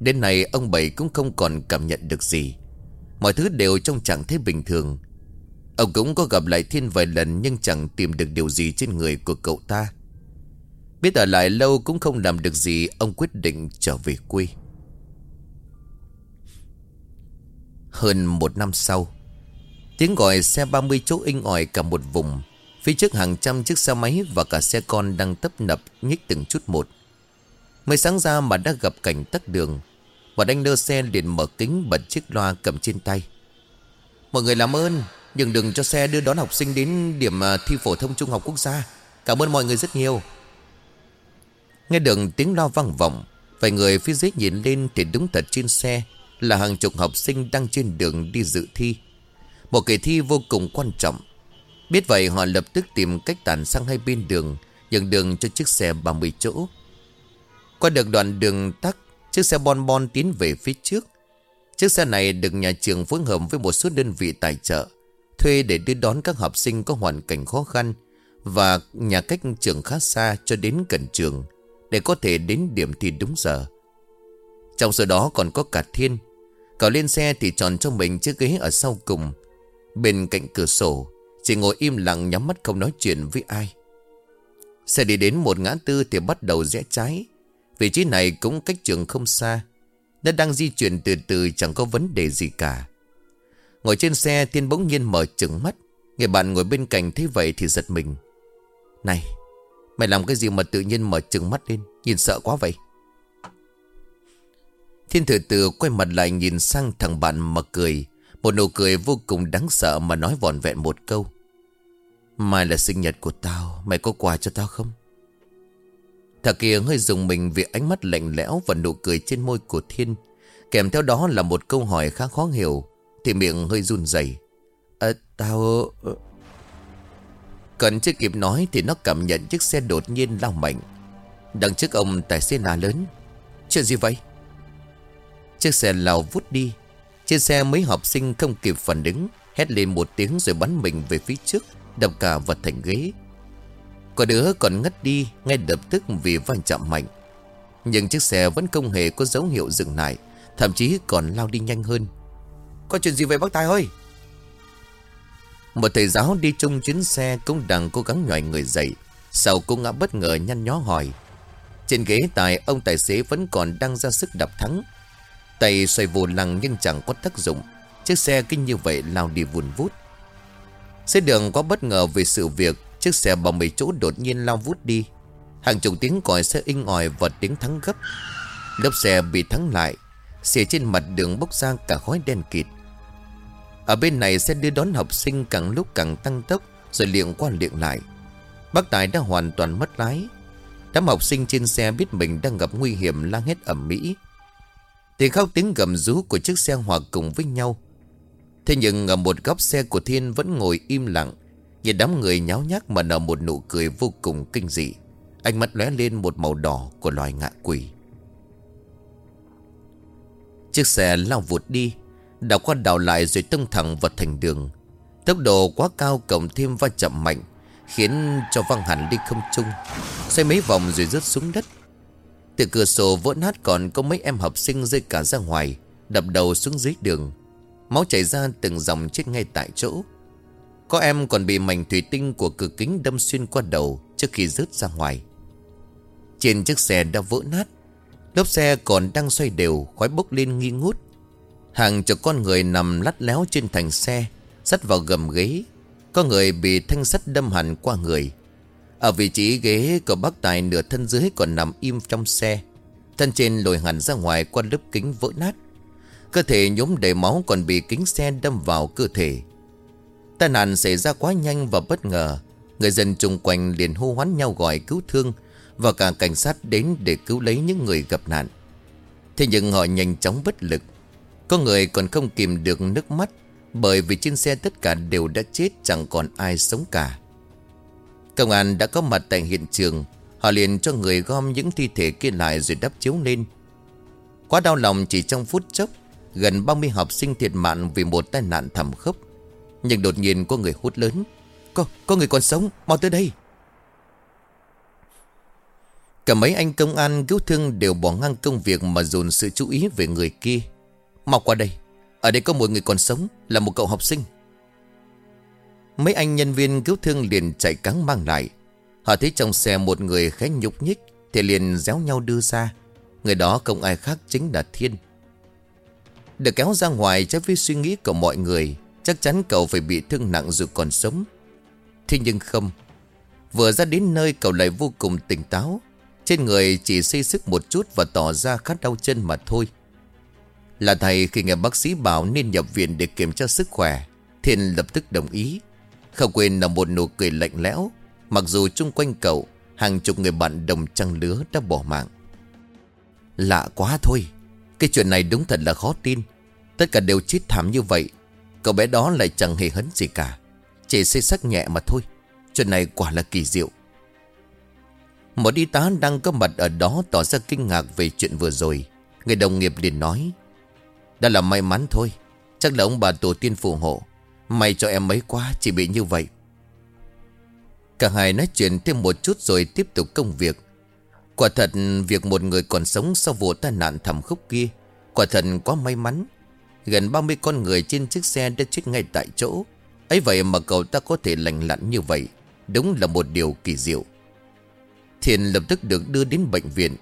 Đến nay, ông Bảy cũng không còn cảm nhận được gì. Mọi thứ đều trong trạng thái bình thường. Ông cũng có gặp lại Thiên vài lần Nhưng chẳng tìm được điều gì trên người của cậu ta. Biết ở lại lâu cũng không làm được gì, Ông quyết định trở về quê. Hơn một năm sau, Tiếng gọi xe 30 chỗ inh ỏi cả một vùng. Phía trước hàng trăm chiếc xe máy Và cả xe con đang tấp nập Nhích từng chút một. Mới sáng ra mà đã gặp cảnh tắc đường, Và anh đơ xe liền mở kính Bật chiếc loa cầm trên tay. Mọi người làm ơn nhưng đừng cho xe đưa đón học sinh đến điểm à, thi phổ thông trung học quốc gia. Cảm ơn mọi người rất nhiều. Nghe được tiếng lo vang vọng, Vài người phía dưới nhìn lên thì đúng thật trên xe Là hàng chục học sinh đang trên đường đi dự thi. Một kỳ thi vô cùng quan trọng. Biết vậy họ lập tức tìm cách tản sang hai bên đường Dừng đường cho chiếc xe 30 chỗ Qua được đoạn đường tắt Chiếc xe bon bon tiến về phía trước Chiếc xe này được nhà trường phối hợp với một số đơn vị tài trợ thuê để đưa đón các học sinh có hoàn cảnh khó khăn và nhà cách trường khá xa cho đến gần trường để có thể đến điểm thi đúng giờ. Trong số đó còn có cả Thiên. Cậu lên xe thì chọn cho mình chiếc ghế ở sau cùng. Bên cạnh cửa sổ, chỉ ngồi im lặng nhắm mắt không nói chuyện với ai. Xe đi đến một ngã tư thì bắt đầu rẽ trái. Vị trí này cũng cách trường không xa. Nó đang di chuyển từ từ chẳng có vấn đề gì cả. Ngồi trên xe, Thiên bỗng nhiên mở trừng mắt Người bạn ngồi bên cạnh thấy vậy thì giật mình Này, Mày làm cái gì mà tự nhiên mở trừng mắt lên Nhìn sợ quá vậy Thiên thừa từ quay mặt lại nhìn sang thằng bạn mà cười Một nụ cười vô cùng đáng sợ mà nói vòn vẹn một câu Mai là sinh nhật của tao Mày có quà cho tao không Thằng kia hơi dùng mình vì ánh mắt lạnh lẽo và nụ cười trên môi của Thiên Kèm theo đó là một câu hỏi khá khó hiểu thì miệng hơi run rẩy. À, tao... Ờ. Cần chưa kịp nói thì nó cảm nhận chiếc xe đột nhiên lao mạnh. Đằng trước ông tài xế là lớn. Chuyện gì vậy? Chiếc xe lao vút đi. Trên xe mấy học sinh không kịp phản ứng. Hét lên một tiếng rồi bắn mình về phía trước. Đập cả vật thành ghế. Có đứa còn ngất đi, ngay lập tức vì va chạm mạnh. Nhưng chiếc xe vẫn không hề có dấu hiệu dừng lại. Thậm chí còn lao đi nhanh hơn. Có chuyện gì vậy bác Tài ơi Một thầy giáo đi chung chuyến xe Cũng đang cố gắng nhòi người dậy, Sau cô ngã bất ngờ nhăn nhó hỏi Trên ghế tài, ông tài xế vẫn còn đang ra sức đập thắng Tay xoay vô lăng nhưng chẳng có tác dụng Chiếc xe kinh như vậy lao đi vùn vút Xe đường có bất ngờ về sự việc, Chiếc xe bằng mấy chỗ đột nhiên lao vút đi. Hàng chục tiếng còi xe inh ỏi và tiếng thắng gấp. Lớp xe bị thắng lại, Xe trên mặt đường bốc ra cả khói đen kịt. Ở bên này, xe đưa đón học sinh càng lúc càng tăng tốc, Rồi liệng qua liệng lại. Bác Tài đã hoàn toàn mất lái. Đám học sinh trên xe biết mình đang gặp nguy hiểm la hét ẩm mỹ Tiếng khóc tiếng gầm rú của chiếc xe hòa cùng với nhau. Thế nhưng ở một góc xe của Thiên vẫn ngồi im lặng, Nhìn đám người nháo nhác mà nở một nụ cười vô cùng kinh dị. Ánh mắt lóe lên một màu đỏ của loài ngạ quỷ. Chiếc xe lao vụt đi, Đảo qua đảo lại rồi tông thẳng vào thành đường. Tốc độ quá cao cộng thêm va chậm mạnh, Khiến cho văng hẳn đi không trung. Xoay mấy vòng rồi rớt xuống đất. Từ cửa sổ vỡ nát còn có mấy em học sinh rơi cả ra ngoài, Đập đầu xuống dưới đường. Máu chảy ra từng dòng chết ngay tại chỗ. Có em còn bị mảnh thủy tinh của cửa kính đâm xuyên qua đầu Trước khi rớt ra ngoài. Trên chiếc xe đã vỡ nát Lốp xe còn đang xoay đều, Khói bốc lên nghi ngút. Hàng chục con người nằm lắt léo trên thành xe, Sắt vào gầm ghế. Có người bị thanh sắt đâm hẳn qua người. Ở vị trí ghế của bác tài Nửa thân dưới còn nằm im trong xe. Thân trên lồi hẳn ra ngoài qua lớp kính vỡ nát. Cơ thể nhốm đầy máu còn bị kính xe đâm vào cơ thể. Tai nạn xảy ra quá nhanh và bất ngờ. Người dân chung quanh liền hô hoán nhau gọi cứu thương Và cả cảnh sát đến để cứu lấy những người gặp nạn. Thế nhưng họ nhanh chóng bất lực. Có người còn không kìm được nước mắt Bởi vì trên xe tất cả đều đã chết, Chẳng còn ai sống cả. Công an đã có mặt tại hiện trường. Họ liền cho người gom những thi thể kia lại rồi đắp chiếu lên. Quá đau lòng chỉ trong phút chốc Gần 30 học sinh thiệt mạng vì một tai nạn thảm khốc. Nhưng đột nhiên có người hút lớn. Có, có người còn sống, mau tới đây. Cả mấy anh công an cứu thương đều bỏ ngang công việc mà dồn sự chú ý về người kia. Mau qua đây Ở đây có một người còn sống Là một cậu học sinh. Mấy anh nhân viên cứu thương liền chạy cắn mang lại. Họ thấy trong xe một người khá nhục nhích Thì liền déo nhau đưa ra. Người đó không ai khác chính là Thiên được kéo ra ngoài trái với suy nghĩ của mọi người, Chắc chắn cậu phải bị thương nặng dù còn sống. Thế nhưng không, Vừa ra đến nơi cậu lại vô cùng tỉnh táo. Trên người chỉ xây sức một chút Và tỏ ra khá đau chân mà thôi. Là thầy, khi nghe bác sĩ bảo Nên nhập viện để kiểm tra sức khỏe, Thiên lập tức đồng ý. Không quên là một nụ cười lạnh lẽo. Mặc dù chung quanh cậu, Hàng chục người bạn đồng trăng lứa đã bỏ mạng. Lạ quá thôi cái chuyện này đúng thật là khó tin. Tất cả đều chết thảm như vậy. Cậu bé đó lại chẳng hề hấn gì cả. Chỉ xây sắc nhẹ mà thôi. Chuyện này quả là kỳ diệu. Một y tá đang có mặt ở đó Tỏ ra kinh ngạc về chuyện vừa rồi. Người đồng nghiệp liền nói Đó là may mắn thôi. Chắc là ông bà tổ tiên phù hộ. May cho em mấy quá, chỉ bị như vậy. Cả hai nói chuyện thêm một chút rồi tiếp tục công việc. Quả thật, việc một người còn sống sau vụ tai nạn thảm khốc kia, Quả thật quá may mắn. Gần 30 con người trên chiếc xe đã chết ngay tại chỗ. Ấy vậy mà cậu ta có thể lành lặn như vậy, Đúng là một điều kỳ diệu. Thiền lập tức được đưa đến bệnh viện.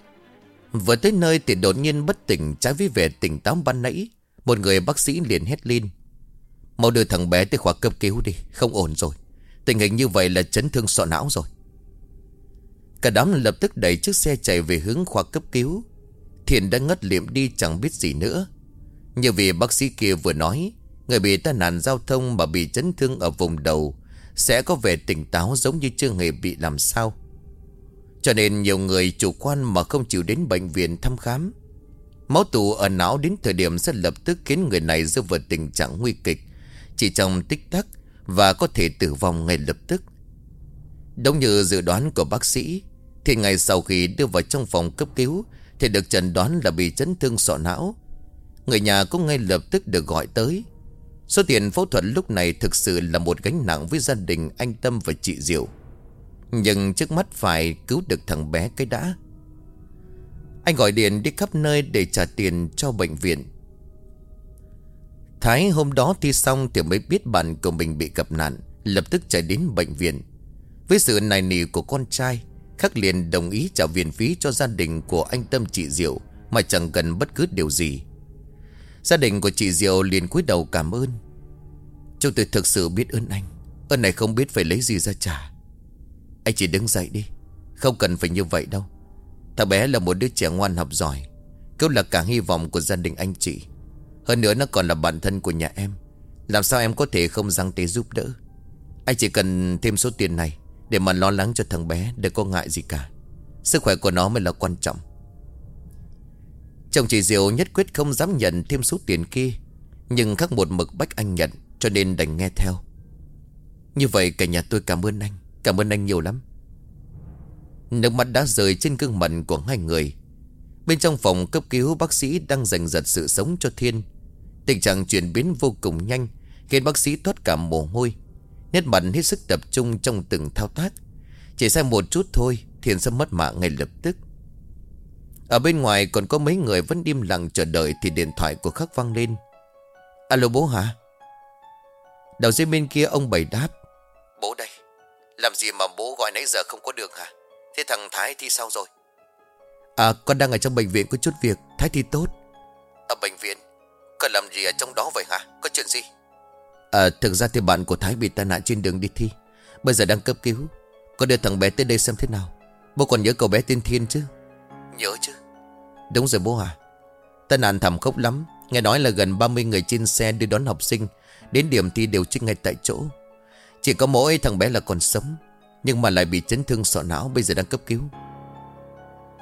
Vừa tới nơi thì đột nhiên bất tỉnh, Trái với vẻ tỉnh táo ban nãy, Một người bác sĩ liền hét lên. Mau đưa thằng bé tới khoa cấp cứu đi, Không ổn rồi. Tình hình như vậy là chấn thương sọ não rồi. Cả đám lập tức đẩy chiếc xe chạy về hướng khoa cấp cứu. Thiện đã ngất liệm đi chẳng biết gì nữa. Như vì bác sĩ kia vừa nói, Người bị tai nạn giao thông mà bị chấn thương ở vùng đầu Sẽ có vẻ tỉnh táo giống như chưa hề bị làm sao. Cho nên nhiều người chủ quan mà không chịu đến bệnh viện thăm khám. Máu tù ở não đến thời điểm sẽ lập tức khiến người này rơi vào tình trạng nguy kịch, Chỉ trong tích tắc và có thể tử vong ngay lập tức. Đúng như dự đoán của bác sĩ thì ngày sau khi đưa vào trong phòng cấp cứu, Thì được chẩn đoán là bị chấn thương sọ não. Người nhà cũng ngay lập tức được gọi tới. Số tiền phẫu thuật lúc này thực sự là một gánh nặng với gia đình, anh Tâm và chị Diệu. Nhưng trước mắt phải cứu được thằng bé cái đã. Anh gọi điện đi khắp nơi để trả tiền cho bệnh viện. Thái hôm đó thi xong thì mới biết bạn của mình bị gặp nạn, Lập tức chạy đến bệnh viện. Với sự nài nỉ của con trai Khắc liền đồng ý trả viện phí cho gia đình của anh Tâm chị Diệu, Mà chẳng cần bất cứ điều gì. Gia đình của chị Diệu liền cúi đầu cảm ơn. Chúng tôi thực sự biết ơn anh, Ơn này không biết phải lấy gì ra trả. Anh chỉ đứng dậy đi, Không cần phải như vậy đâu. Thằng bé là một đứa trẻ ngoan học giỏi Cứu là cả hy vọng của gia đình anh chị. Hơn nữa nó còn là bạn thân của nhà em, Làm sao em có thể không răng tế giúp đỡ? Anh chỉ cần thêm số tiền này để mà lo lắng cho thằng bé Đừng có ngại gì cả. Sức khỏe của nó mới là quan trọng. Chồng chị Diệu nhất quyết không dám nhận thêm số tiền kia, Nhưng khắc một mực bách anh nhận, Cho nên đành nghe theo. Như vậy cả nhà tôi cảm ơn anh, Cảm ơn anh nhiều lắm. Nước mắt đã rơi trên gương mặt của hai người. Bên trong phòng cấp cứu bác sĩ đang giành giật sự sống cho Thiên. Tình trạng chuyển biến vô cùng nhanh, Khiến bác sĩ thoát cả mồ hôi. Nét mặt hết sức tập trung trong từng thao tác. Chỉ sai một chút thôi Thiên sẽ mất mạng ngay lập tức. Ở bên ngoài còn có mấy người vẫn im lặng chờ đợi Thì điện thoại của khắc vang lên. Alo bố hả? Đầu dây bên kia ông bảy đáp. Bố đây Làm gì mà bố gọi nãy giờ không có được hả? Thế thằng Thái thì sao rồi? À con đang ở trong bệnh viện có chút việc. Thái thì tốt. Ở bệnh viện? Con làm gì ở trong đó vậy hả? Có chuyện gì À thực ra thì bạn của Thái bị tai nạn trên đường đi thi. Bây giờ đang cấp cứu. Con đưa thằng bé tới đây xem thế nào. Bố còn nhớ cậu bé tên Thiên chứ? Nhớ chứ. Đúng rồi bố à. Tai nạn thảm khốc lắm. Nghe nói là gần 30 người trên xe đưa đón học sinh. Đến điểm thi đều chết ngay tại chỗ. Chỉ có mỗi thằng bé là còn sống. Nhưng mà lại bị chấn thương sọ não Bây giờ đang cấp cứu.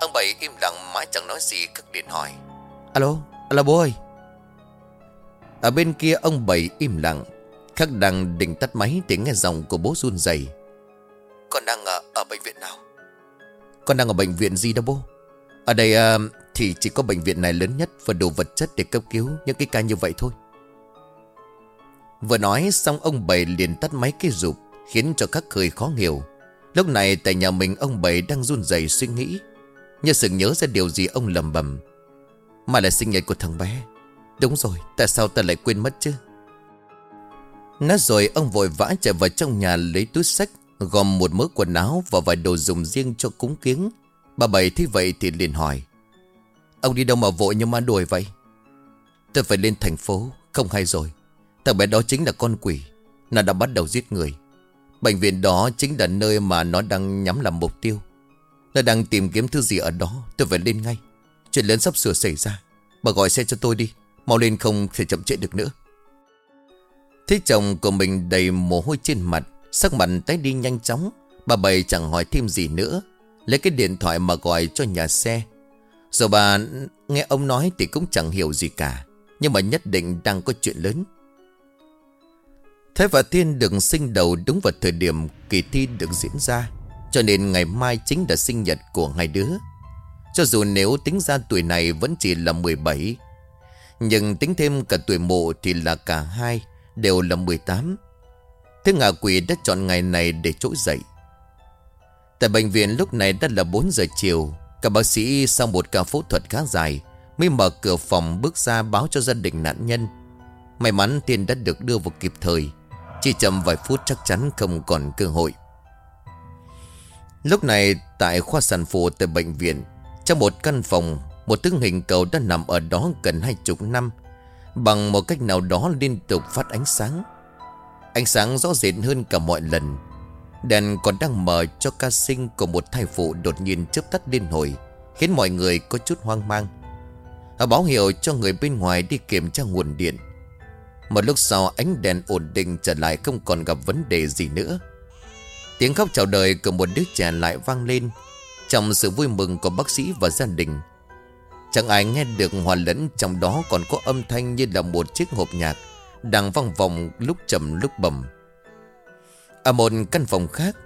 Ông Bảy im lặng mãi chẳng nói gì cất điện hỏi. Alo, alo bố ơi. Ở bên kia ông Bảy im lặng Khắc đang định tắt máy thì nghe giọng của bố run rẩy. Con đang ở, ở bệnh viện nào? Con đang ở bệnh viện gì đó bố? Ở đây à, thì chỉ có bệnh viện này lớn nhất Và đủ vật chất để cấp cứu những cái ca như vậy thôi. Vừa nói xong ông Bảy liền tắt máy cái rụp Khiến cho các cười khó hiểu. Lúc này tại nhà mình ông Bảy đang run rẩy suy nghĩ. Như sự nhớ ra điều gì ông lầm bầm Mà là sinh nhật của thằng bé. Đúng rồi Tại sao ta lại quên mất chứ? Nói rồi, ông vội vã chạy vào trong nhà lấy túi sách, Gom một mớ quần áo và vài đồ dùng riêng cho cúng kiếng. Bà Bảy thấy vậy thì liền hỏi, Ông đi đâu mà vội như ma đuổi vậy? Tôi phải lên thành phố, Không hay rồi. Thằng bé đó chính là con quỷ, Nó đã bắt đầu giết người. Bệnh viện đó chính là nơi mà nó đang nhắm làm mục tiêu. Nó đang tìm kiếm thứ gì ở đó, Tôi phải lên ngay. Chuyện lớn sắp sửa xảy ra, Bà gọi xe cho tôi đi, Mau lên không thể chậm trễ được nữa. Thế chồng của mình đầy mồ hôi trên mặt, Sắc mặt tái đi nhanh chóng, Bà bày chẳng hỏi thêm gì nữa. Lấy cái điện thoại mà gọi cho nhà xe. Rồi bà nghe ông nói thì cũng chẳng hiểu gì cả, Nhưng mà nhất định đang có chuyện lớn. Thế và Thiên được sinh đầu đúng vào thời điểm kỳ thi được diễn ra, Cho nên ngày mai chính là sinh nhật của hai đứa. Cho dù nếu tính ra tuổi này vẫn chỉ là 17 Nhưng tính thêm cả tuổi mộ thì là cả hai đều là 18 Thế ngạ quỷ đã chọn ngày này để trỗi dậy. Tại bệnh viện lúc này đã là 4 giờ chiều, Các bác sĩ sau một ca phẫu thuật khá dài Mới mở cửa phòng bước ra báo cho gia đình nạn nhân. May mắn tiền đã được đưa vào kịp thời, Chỉ chậm vài phút chắc chắn không còn cơ hội. Lúc này, tại khoa sản phụ tại bệnh viện, Trong một căn phòng, Một tướng hình cầu đã nằm ở đó gần hai chục năm. Bằng một cách nào đó liên tục phát ánh sáng. Ánh sáng rõ rệt hơn cả mọi lần. Đèn còn đang mở cho ca sinh của một thai phụ đột nhiên chớp tắt liên hồi, Khiến mọi người có chút hoang mang. Họ báo hiệu cho người bên ngoài đi kiểm tra nguồn điện. Một lúc sau, ánh đèn ổn định trở lại, không còn gặp vấn đề gì nữa. Tiếng khóc chào đời của một đứa trẻ lại vang lên. Trong sự vui mừng của bác sĩ và gia đình Chẳng ai nghe được hòa lẫn, trong đó còn có âm thanh như là một chiếc hộp nhạc Đang vang vòng lúc trầm, lúc bầm. Ở một căn phòng khác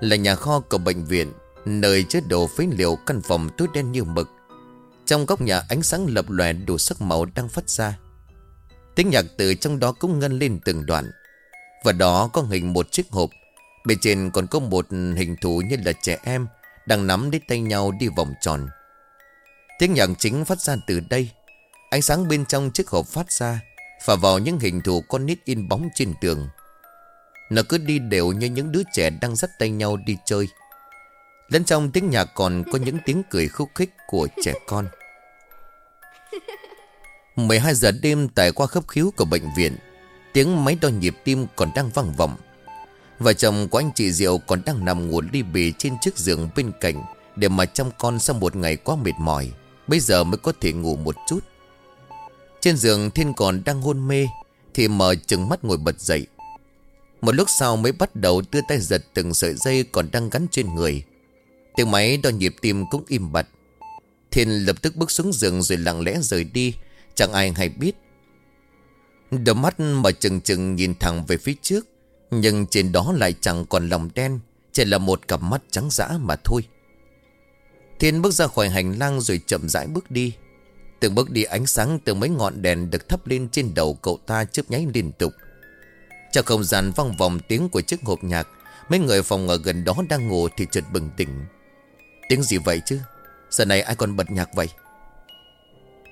Là nhà kho của bệnh viện, Nơi chứa đồ phế liệu căn phòng tối đen như mực. Trong góc nhà ánh sáng lập lòe đủ sắc màu đang phát ra. Tiếng nhạc từ trong đó cũng ngân lên từng đoạn. Và đó có hình một chiếc hộp, Bên trên còn có một hình thú như là trẻ em Đang nắm lấy tay nhau đi vòng tròn. Tiếng nhạc chính phát ra từ đây. Ánh sáng bên trong chiếc hộp phát ra, Phả vào những hình thù con nít in bóng trên tường. Nó cứ đi đều như những đứa trẻ đang dắt tay nhau đi chơi. Lẫn trong tiếng nhạc còn có những tiếng cười khúc khích của trẻ con. 12 giờ đêm tại qua khớp khiếu của bệnh viện, Tiếng máy đo nhịp tim còn đang vang vọng. Vợ chồng của anh chị Diệu còn đang nằm ngủ ly bì trên chiếc giường bên cạnh Để mà chăm con sau một ngày quá mệt mỏi. Bây giờ mới có thể ngủ một chút. Trên giường Thiên còn đang hôn mê, Thì mở chừng mắt ngồi bật dậy. Một lúc sau mới bắt đầu đưa tay giật từng sợi dây còn đang gắn trên người. Tiếng máy đo nhịp tim cũng im bặt. Thiên lập tức bước xuống giường rồi lặng lẽ rời đi, Chẳng ai hay biết. Đôi mắt mở chừng chừng nhìn thẳng về phía trước, Nhưng trên đó lại chẳng còn lòng đen, Chỉ là một cặp mắt trắng dã mà thôi. Thiên bước ra khỏi hành lang rồi chậm rãi bước đi. Từng bước đi ánh sáng từ mấy ngọn đèn được thắp lên trên đầu cậu ta chớp nháy liên tục. Trong không gian vang vòng tiếng của chiếc hộp nhạc, Mấy người phòng ở gần đó đang ngủ thì chợt bừng tỉnh. Tiếng gì vậy chứ? Giờ này ai còn bật nhạc vậy?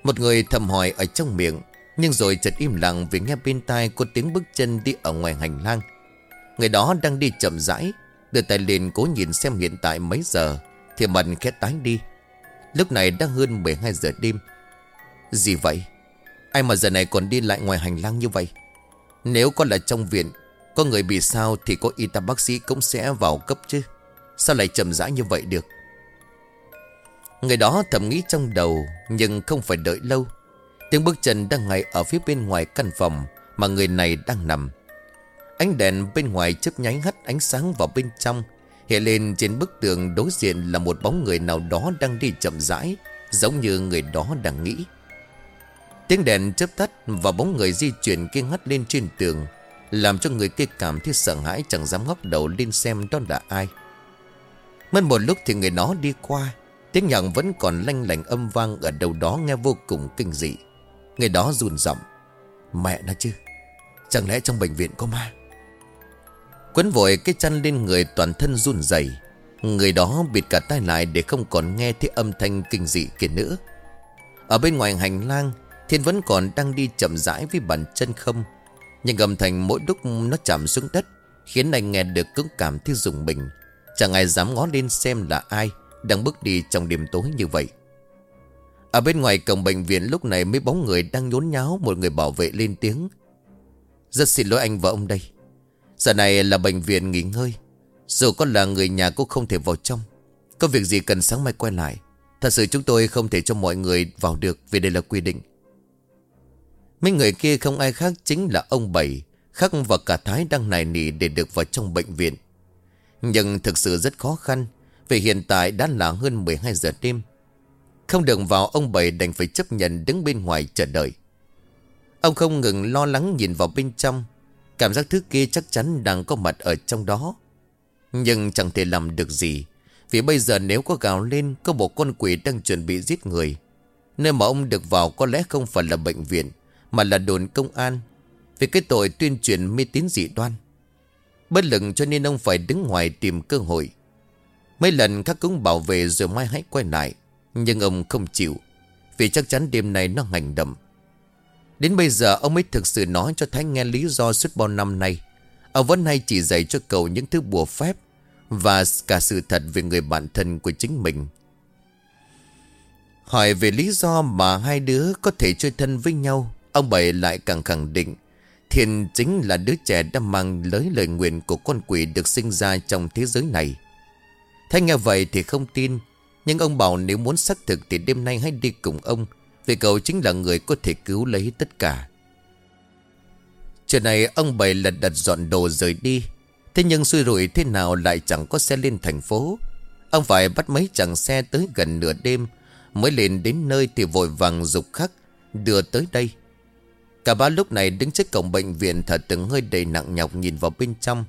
Một người thầm hỏi ở trong miệng, Nhưng rồi chợt im lặng vì nghe bên tai có tiếng bước chân đi ở ngoài hành lang. Người đó đang đi chậm rãi, Đưa tay lên cố nhìn xem hiện tại mấy giờ. Thì mặt khẽ tái đi. Lúc này đã hơn 12 giờ đêm. Gì vậy? Ai mà giờ này còn đi lại ngoài hành lang như vậy? Nếu có là trong viện, Có người bị sao thì có y tá bác sĩ cũng sẽ vào cấp chứ. Sao lại chậm rãi như vậy được? Người đó thầm nghĩ trong đầu, Nhưng không phải đợi lâu. Tiếng bước chân đang ngay ở phía bên ngoài căn phòng Mà người này đang nằm. Ánh đèn bên ngoài chớp nháy hắt ánh sáng vào bên trong. Hiện lên trên bức tường đối diện là một bóng người nào đó đang đi chậm rãi, Giống như người đó đang nghĩ. Tiếng đèn chớp tắt và bóng người di chuyển kia ngắt lên trên tường, Làm cho người kia cảm thấy sợ hãi chẳng dám ngóc đầu lên xem đó là ai. Mất một lúc thì người đó đi qua, Tiếng nhạc vẫn còn lanh lành âm vang ở đâu đó nghe vô cùng kinh dị. Người đó run giọng, Mẹ nó chứ, Chẳng lẽ trong bệnh viện có ma? Quấn vội cái chăn lên người toàn thân run rẩy. Người đó bịt cả tai lại để không còn nghe thấy âm thanh kinh dị kia nữa. Ở bên ngoài hành lang, Thiên vẫn còn đang đi chậm rãi với bàn chân không. Nhưng âm thanh mỗi lúc nó chạm xuống đất, Khiến anh nghe được cứng cảm thấy rùng mình. Chẳng ai dám ngó lên xem là ai Đang bước đi trong đêm tối như vậy. Ở bên ngoài cổng bệnh viện lúc này Mấy bóng người đang nhốn nháo, Một người bảo vệ lên tiếng. Rất xin lỗi anh và ông đây. Giờ này là bệnh viện nghỉ ngơi. Dù có là người nhà cũng không thể vào trong. Có việc gì cần sáng mai quay lại. Thật sự chúng tôi không thể cho mọi người vào được Vì đây là quy định. Mấy người kia không ai khác chính là ông Bảy, Khắc và cả Thái đang nài nỉ để được vào trong bệnh viện. Nhưng thực sự rất khó khăn, Vì hiện tại đã là hơn 12 giờ đêm. Không được vào, ông Bảy đành phải chấp nhận đứng bên ngoài chờ đợi. Ông không ngừng lo lắng nhìn vào bên trong Cảm giác thứ kia chắc chắn đang có mặt ở trong đó. Nhưng chẳng thể làm được gì, Vì bây giờ nếu có gào lên, Có một con quỷ đang chuẩn bị giết người. Nơi mà ông được vào có lẽ không phải là bệnh viện, Mà là đồn công an, Vì cái tội tuyên truyền mê tín dị đoan. Bất lực cho nên ông phải đứng ngoài tìm cơ hội. Mấy lần các cúng bảo vệ rồi mai hãy quay lại, Nhưng ông không chịu, Vì chắc chắn đêm nay nó hành động. Đến bây giờ, ông mới thực sự nói cho Thái nghe lý do suốt bao năm nay. Ông vẫn hay chỉ dạy cho cậu những thứ bùa phép Và cả sự thật về người bạn thân của chính mình. Hỏi về lý do mà hai đứa có thể chơi thân với nhau, Ông Bảy lại càng khẳng định, Thiên chính là đứa trẻ đã mang lấy lời nguyện của con quỷ được sinh ra trong thế giới này. Thái nghe vậy thì không tin, Nhưng ông bảo nếu muốn xác thực thì đêm nay hãy đi cùng ông vì cậu chính là người có thể cứu lấy tất cả. Chuyện này ông Bảy lật đặt dọn đồ rời đi. Thế nhưng xui rủi thế nào lại chẳng có xe lên thành phố. Ông phải bắt mấy chàng xe tới gần nửa đêm, Mới lên đến nơi thì vội vàng dục khắc, Đưa tới đây. Cả ba lúc này đứng trước cổng bệnh viện Thật từng hơi đầy nặng nhọc nhìn vào bên trong.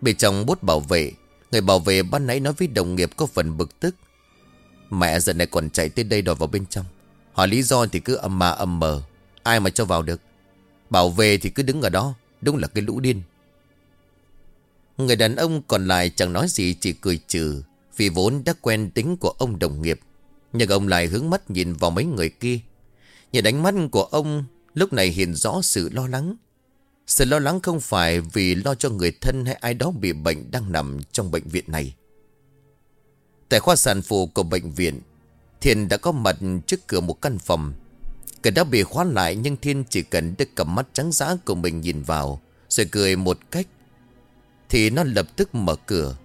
Bên trong bút bảo vệ, Người bảo vệ ban nãy nói với đồng nghiệp có phần bực tức. Mẹ giờ này còn chạy tới đây đòi vào bên trong. Hỏi lý do thì cứ âm mà âm mờ, Ai mà cho vào được? Bảo vệ thì cứ đứng ở đó, Đúng là cái lũ điên. Người đàn ông còn lại chẳng nói gì, Chỉ cười trừ, Vì vốn đã quen tính của ông đồng nghiệp. Nhưng ông lại hướng mắt nhìn vào mấy người kia. Nhìn ánh mắt của ông, Lúc này hiện rõ sự lo lắng. Sự lo lắng không phải vì lo cho người thân hay ai đó bị bệnh đang nằm trong bệnh viện này. Tại khoa sản phụ của bệnh viện Thiên đã có mặt trước cửa một căn phòng. Cửa đã bị khóa lại, nhưng Thiên chỉ cần đưa cầm mắt trắng giã của mình nhìn vào, Rồi cười một cách. Thì nó lập tức mở cửa.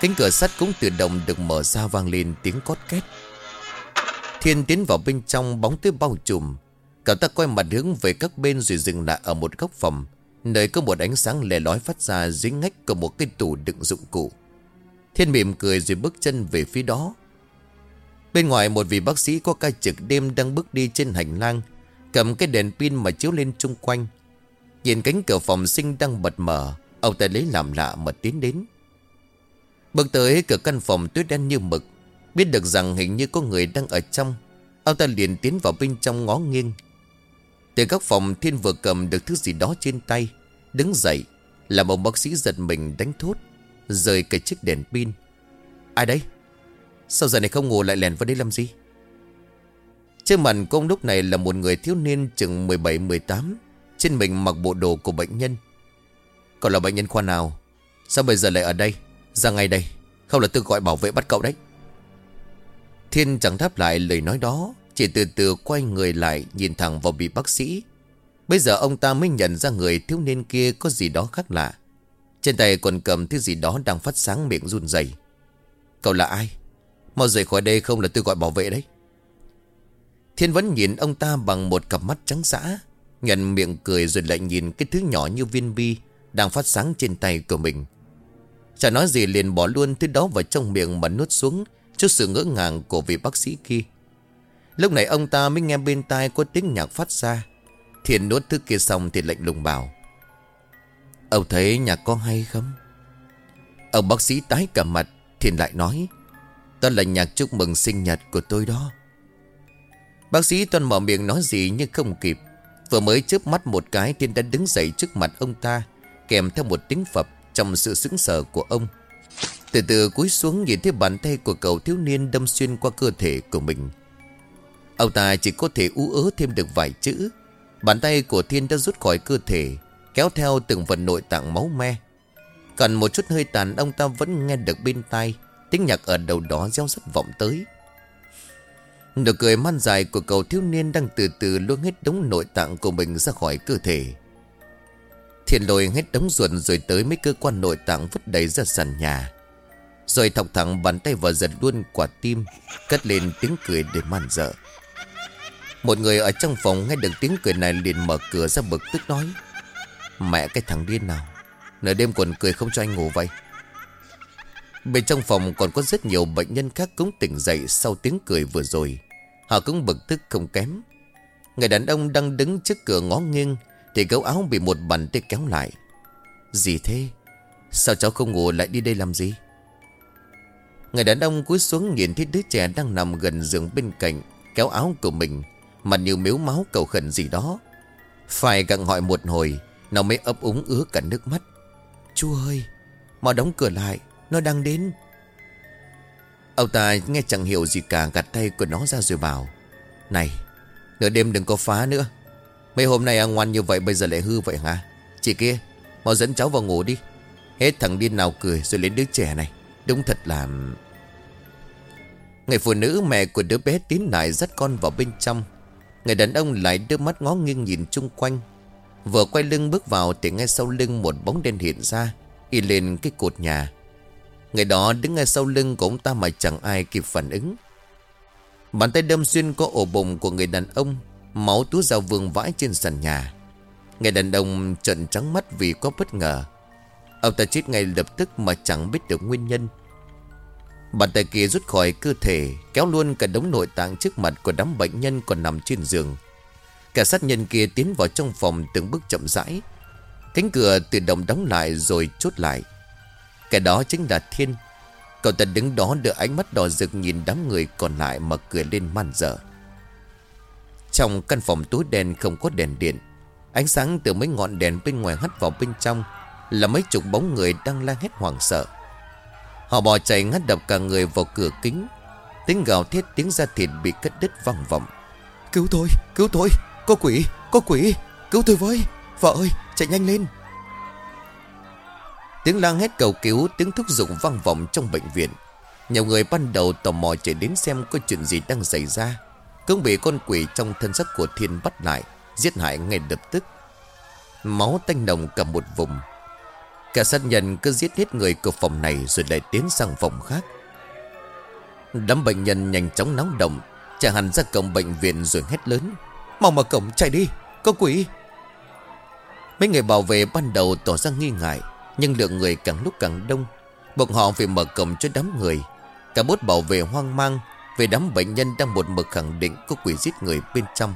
Cánh cửa sắt cũng tự động được mở ra vang lên tiếng cót két. Thiên tiến vào bên trong, bóng tối bao trùm. Cậu ta quay mặt hướng về các bên rồi dừng lại ở một góc phòng, Nơi có một ánh sáng lè lói phát ra dưới ngách của một cái tủ đựng dụng cụ. Thiên mỉm cười rồi bước chân về phía đó. Bên ngoài một vị bác sĩ có ca trực đêm đang bước đi trên hành lang, Cầm cái đèn pin mà chiếu lên chung quanh. Nhìn cánh cửa phòng sinh đang bật mở, Ông ta lấy làm lạ mà tiến đến. Bước tới cửa căn phòng tuyết đen như mực, Biết được rằng hình như có người đang ở trong, Ông ta liền tiến vào bên trong ngó nghiêng. Từ các phòng, thiên vừa cầm được thứ gì đó trên tay, Đứng dậy Là một bác sĩ giật mình đánh thốt, Rời cái chiếc đèn pin. Ai đấy? Sao giờ này không ngủ lại lèn vào đây làm gì? Trên mặt của ông lúc này là một người thiếu niên chừng 17-18 Trên mình mặc bộ đồ của bệnh nhân. Cậu là bệnh nhân khoa nào? Sao bây giờ lại ở đây? Ra ngay đây. Không là tôi gọi bảo vệ bắt cậu đấy. Thiên chẳng đáp lại lời nói đó. Chỉ từ từ quay người lại, Nhìn thẳng vào vị bác sĩ. Bây giờ ông ta mới nhận ra người thiếu niên kia Có gì đó khác lạ. Trên tay còn cầm thứ gì đó đang phát sáng miệng run rẩy. Cậu là ai? Mau rời khỏi đây không là tôi gọi bảo vệ đấy. Thiên vẫn nhìn ông ta bằng một cặp mắt trắng dã Nhận miệng cười rồi lại nhìn cái thứ nhỏ như viên bi Đang phát sáng trên tay của mình. Chả nói gì liền bỏ luôn thứ đó vào trong miệng mà nuốt xuống Trước sự ngỡ ngàng của vị bác sĩ kia. Lúc này ông ta mới nghe bên tai có tiếng nhạc phát ra. Thiền nuốt thứ kia xong thì lạnh lùng bảo, Ông thấy nhạc có hay không? Ông bác sĩ tái cả mặt Thiền lại nói đó là nhạc chúc mừng sinh nhật của tôi đó. Bác sĩ toàn mở miệng nói gì nhưng không kịp. Vừa mới chớp mắt một cái Thiên đã đứng dậy trước mặt ông ta, Kèm theo một tiếng phập Trong sự sững sờ của ông. Từ từ cúi xuống nhìn thấy bàn tay của cậu thiếu niên Đâm xuyên qua cơ thể của mình. Ông ta chỉ có thể ú ớ thêm được vài chữ. Bàn tay của Thiên đã rút khỏi cơ thể, Kéo theo từng phần nội tạng máu me. Cần một chút hơi tàn, Ông ta vẫn nghe được bên tai. Tiếng nhạc ở đầu đó gieo rất vọng tới. Nụ cười man dài của cậu thiếu niên đang từ từ luôn hết đống nội tạng của mình ra khỏi cơ thể. Thiền lôi hết đống ruột rồi tới mấy cơ quan nội tạng vứt đầy ra sàn nhà. Rồi thọc thẳng bàn tay vào giật luôn quả tim, Cất lên tiếng cười để man dợ. Một người ở trong phòng nghe được tiếng cười này liền mở cửa ra bực tức nói, Mẹ cái thằng điên nào, Nửa đêm còn cười không cho anh ngủ vậy? Bên trong phòng còn có rất nhiều bệnh nhân khác cũng tỉnh dậy sau tiếng cười vừa rồi. Họ cũng bực tức không kém. Người đàn ông đang đứng trước cửa ngó nghiêng thì gấu áo bị một bàn tay kéo lại. Gì thế? Sao cháu không ngủ lại đi đây làm gì? Người đàn ông cúi xuống nhìn thấy đứa trẻ đang nằm gần giường bên cạnh kéo áo của mình mặt như miếu máu cầu khẩn gì đó. Phải gặng hỏi một hồi nó mới ấp úng ứa cả nước mắt. Chú ơi, mau đóng cửa lại. Nó đang đến. Ông ta nghe chẳng hiểu gì cả, Gạt tay của nó ra rồi bảo, Này, Nửa đêm đừng có phá nữa. Mấy hôm nay ngoan như vậy, bây giờ lại hư vậy hả? Chị kia, Mau dẫn cháu vào ngủ đi. Hết thằng điên nào cười rồi lên đứa trẻ này. Đúng thật là Người phụ nữ mẹ của đứa bé tín lại dắt con vào bên trong. Người đàn ông lại đưa mắt ngó nghiêng nhìn chung quanh. Vừa quay lưng bước vào Thì ngay sau lưng một bóng đen hiện ra, Y lên cái cột nhà. Người đó đứng ngay sau lưng của ông ta mà chẳng ai kịp phản ứng. Bàn tay đâm xuyên có ổ bụng của người đàn ông, Máu túa rào vương vãi trên sàn nhà. Người đàn ông trợn trắng mắt vì có bất ngờ. Ông ta chết ngay lập tức mà chẳng biết được nguyên nhân. Bàn tay kia rút khỏi cơ thể, Kéo luôn cả đống nội tạng trước mặt của đám bệnh nhân còn nằm trên giường. Cả sát nhân kia tiến vào trong phòng từng bước chậm rãi. Cánh cửa tự động đóng lại rồi chốt lại cái đó chính là Thiên. Cậu ta đứng đó đưa ánh mắt đỏ rực nhìn đám người còn lại mà cười lên man dở Trong căn phòng tối đen không có đèn điện Ánh sáng từ mấy ngọn đèn bên ngoài hắt vào bên trong Là mấy chục bóng người đang la hét hoảng sợ. Họ bò chạy ngắt đập cả người vào cửa kính. Tiếng gào thét tiếng da thịt bị cất đứt vang vọng. Cứu tôi, cứu tôi, có quỷ, có quỷ, cứu tôi với Vợ ơi, chạy nhanh lên. Tiếng lang hét cầu cứu, Tiếng thúc giục vang vọng trong bệnh viện. Nhiều người ban đầu tò mò chạy đến xem Có chuyện gì đang xảy ra. Cũng bị con quỷ trong thân sắc của thiên bắt lại, Giết hại ngay lập tức. Máu tanh nồng cả một vùng. Cả sát nhân cứ giết hết người của phòng này Rồi lại tiến sang phòng khác. Đám bệnh nhân nhanh chóng nóng động, Chạy hẳn ra cổng bệnh viện rồi hét lớn. Mau mở cổng, chạy đi, Có quỷ. Mấy người bảo vệ ban đầu tỏ ra nghi ngại. Nhưng lượng người càng lúc càng đông. Bọn họ phải mở cổng cho đám người. Cả bốt bảo vệ hoang mang Về đám bệnh nhân đang một mực khẳng định Có quỷ giết người bên trong.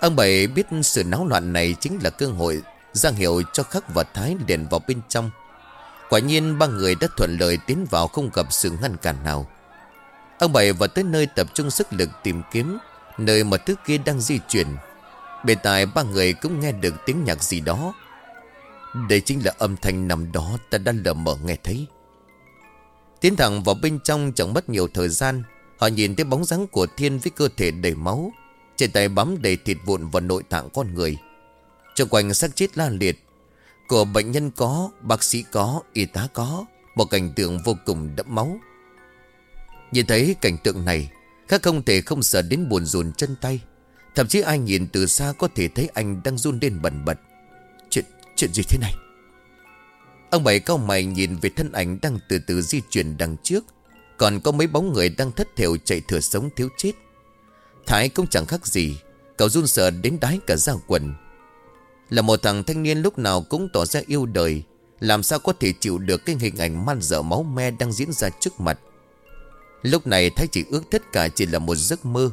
Ông Bảy biết sự náo loạn này Chính là cơ hội ra hiệu cho khắc và thái liền vào bên trong. Quả nhiên ba người đã thuận lợi tiến vào không gặp sự ngăn cản nào. Ông Bảy vào tới nơi tập trung sức lực tìm kiếm, Nơi mà thứ kia đang di chuyển. Bề tại ba người cũng nghe được tiếng nhạc gì đó. Đây chính là âm thanh nằm đó ta đã lờ mờ nghe thấy. Tiến thẳng vào bên trong chẳng mất nhiều thời gian Họ nhìn thấy bóng dáng của Thiên với cơ thể đầy máu Trên tay bám đầy thịt vụn và nội tạng con người. Trong quanh xác chết la liệt. Của bệnh nhân có, bác sĩ có, y tá có Một cảnh tượng vô cùng đẫm máu. Nhìn thấy cảnh tượng này Khác không thể không sợ đến buồn rùn chân tay. Thậm chí ai nhìn từ xa có thể thấy anh đang run lên bẩn bật. Chuyện, gì thế này? Ông bảy cao mày nhìn về thân ảnh đang từ từ di chuyển đằng trước. Còn có mấy bóng người đang thất thểu chạy thừa sống thiếu chết. Thái cũng chẳng khác gì Cậu run sợ đến đái cả da quần. Là một thằng thanh niên lúc nào cũng tỏ ra yêu đời Làm sao có thể chịu được cái hình ảnh man dở máu me đang diễn ra trước mặt? Lúc này Thái chỉ ước tất cả chỉ là một giấc mơ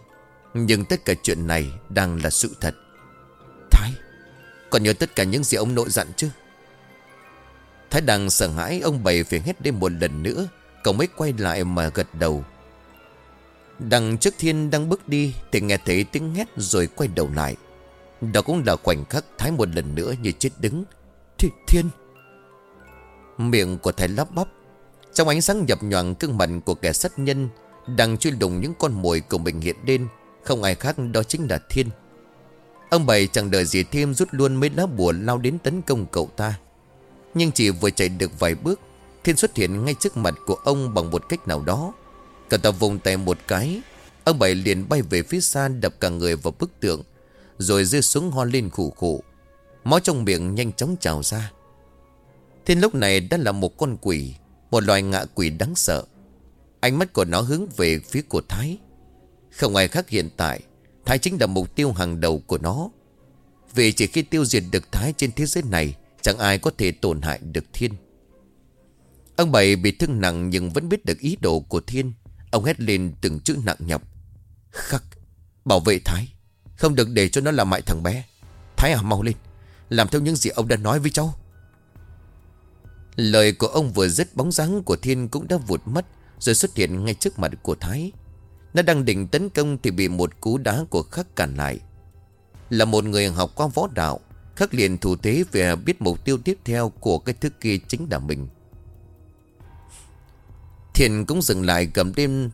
Nhưng tất cả chuyện này đang là sự thật. Còn nhớ tất cả những gì ông nội dặn chứ? Thái đằng sợ hãi Ông bày phải hết đêm một lần nữa Cậu mới quay lại mà gật đầu. Đằng trước thiên đang bước đi Thì nghe thấy tiếng hét rồi quay đầu lại. Đó cũng là khoảnh khắc Thái một lần nữa như chết đứng. Thiên, thiên! Miệng của Thái lắp bắp. Trong ánh sáng nhập nhoàng cương mặt của kẻ sát nhân Đang truy lùng những con mồi của mình hiện lên Không ai khác đó chính là Thiên. Ông bảy chẳng đợi gì thêm, rút luôn mấy lá bùa lao đến tấn công cậu ta. Nhưng chỉ vừa chạy được vài bước Thiên xuất hiện ngay trước mặt của ông bằng một cách nào đó. Cậu ta vùng tay một cái, Ông bảy liền bay về phía xa, đập cả người vào bức tượng, Rồi rơi xuống ho lên khủ khủ Máu trong miệng nhanh chóng trào ra. Thiên lúc này đã là một con quỷ, Một loài ngạ quỷ đáng sợ. Ánh mắt của nó hướng về phía của Thái. Không ai khác hiện tại Thái chính là mục tiêu hàng đầu của nó. Vì chỉ khi tiêu diệt được Thái trên thế giới này, Chẳng ai có thể tổn hại được Thiên. Ông Bảy bị thương nặng nhưng vẫn biết được ý đồ của Thiên. Ông hét lên từng chữ nặng nhọc. Khắc, Bảo vệ Thái. Không được để cho nó làm mại thằng bé. Thái à mau lên. Làm theo những gì ông đã nói với cháu. Lời của ông vừa dứt, bóng dáng của Thiên cũng đã vụt mất, Rồi xuất hiện ngay trước mặt của Thái. Nó đang định tấn công thì bị một cú đá của Khắc cản lại. Là một người học qua võ đạo, Khắc liền thủ thế về biết mục tiêu tiếp theo của cái thứ kia chính là mình. Thiền cũng dừng lại cầm đêm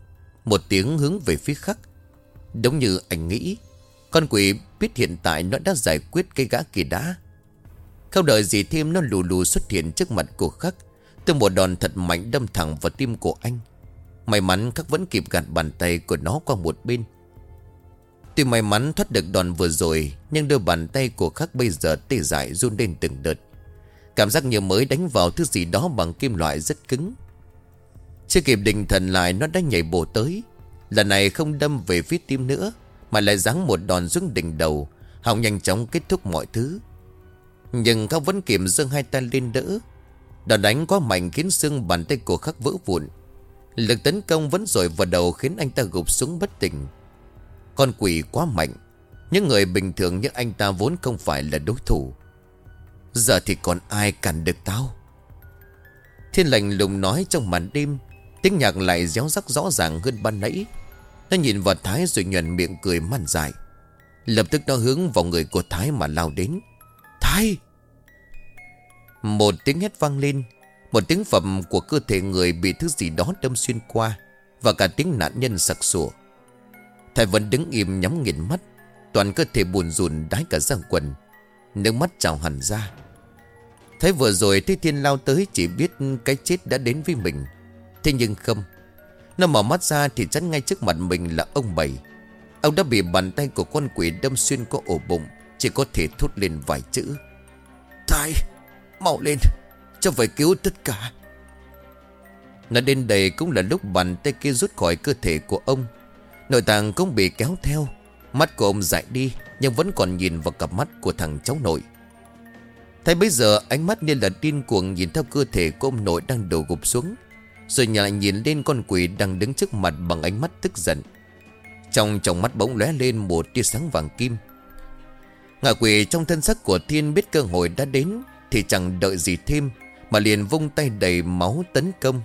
một tiếng hướng về phía Khắc. Đúng như anh nghĩ, Con quỷ biết hiện tại nó đã giải quyết cái gã kỳ đá Không đợi gì thêm, nó lù lù xuất hiện trước mặt của Khắc. Từ một đòn thật mạnh đâm thẳng vào tim của anh. May mắn Khắc vẫn kịp gạt bàn tay của nó qua một bên. Tuy may mắn thoát được đòn vừa rồi, Nhưng đôi bàn tay của Khắc bây giờ tê dại run lên từng đợt. Cảm giác như mới đánh vào thứ gì đó bằng kim loại rất cứng. Chưa kịp định thần lại, nó đã nhảy bổ tới. Lần này không đâm về phía tim nữa, Mà lại giáng một đòn xuống đỉnh đầu, Hòng nhanh chóng kết thúc mọi thứ. Nhưng Khắc vẫn kịp dâng hai tay lên đỡ. Đòn đánh quá mạnh khiến xương bàn tay của Khắc vỡ vụn. Lực tấn công vẫn dội vào đầu khiến anh ta gục xuống bất tỉnh. Con quỷ quá mạnh, Những người bình thường như anh ta vốn không phải là đối thủ. Giờ thì còn ai cản được tao? Thiên lành lùng nói trong màn đêm, Tiếng nhạc lại réo rắc rõ ràng hơn ban nãy. Nó nhìn vào Thái rồi nhuận miệng cười man dài Lập tức nó hướng vào người của Thái mà lao đến. Thái! Một tiếng hét vang lên một tiếng phẩm của cơ thể người bị thứ gì đó đâm xuyên qua Và cả tiếng nạn nhân sặc sủa Thái vẫn đứng im nhắm nghiền mắt, Toàn cơ thể buồn rùn đái cả giang quần, Nước mắt trào hẳn ra. Thấy vừa rồi Thế thiên lao tới chỉ biết cái chết đã đến với mình. Thế nhưng không, Nó mở mắt ra thì chắn ngay trước mặt mình là ông Bảy. Ông đã bị bàn tay của con quỷ đâm xuyên qua ổ bụng, Chỉ có thể thốt lên vài chữ. Thái Mau lên! Cho phải cứu tất cả. Nói đến đây cũng là lúc bàn tay kia rút khỏi cơ thể của ông. Nội tạng cũng bị kéo theo. Mắt của ông dại đi, Nhưng vẫn còn nhìn vào cặp mắt của thằng cháu nội. Thấy bây giờ ánh mắt như là điên cuồng Nhìn theo cơ thể của ông nội đang đổ gục xuống, Rồi lại nhìn lên con quỷ đang đứng trước mặt Bằng ánh mắt tức giận. Trong trong mắt bỗng lóe lên một tia sáng vàng kim. Ngạ quỷ trong thân sắc của thiên biết cơ hội đã đến Thì chẳng đợi gì thêm. Mà liền vung tay đầy máu tấn công.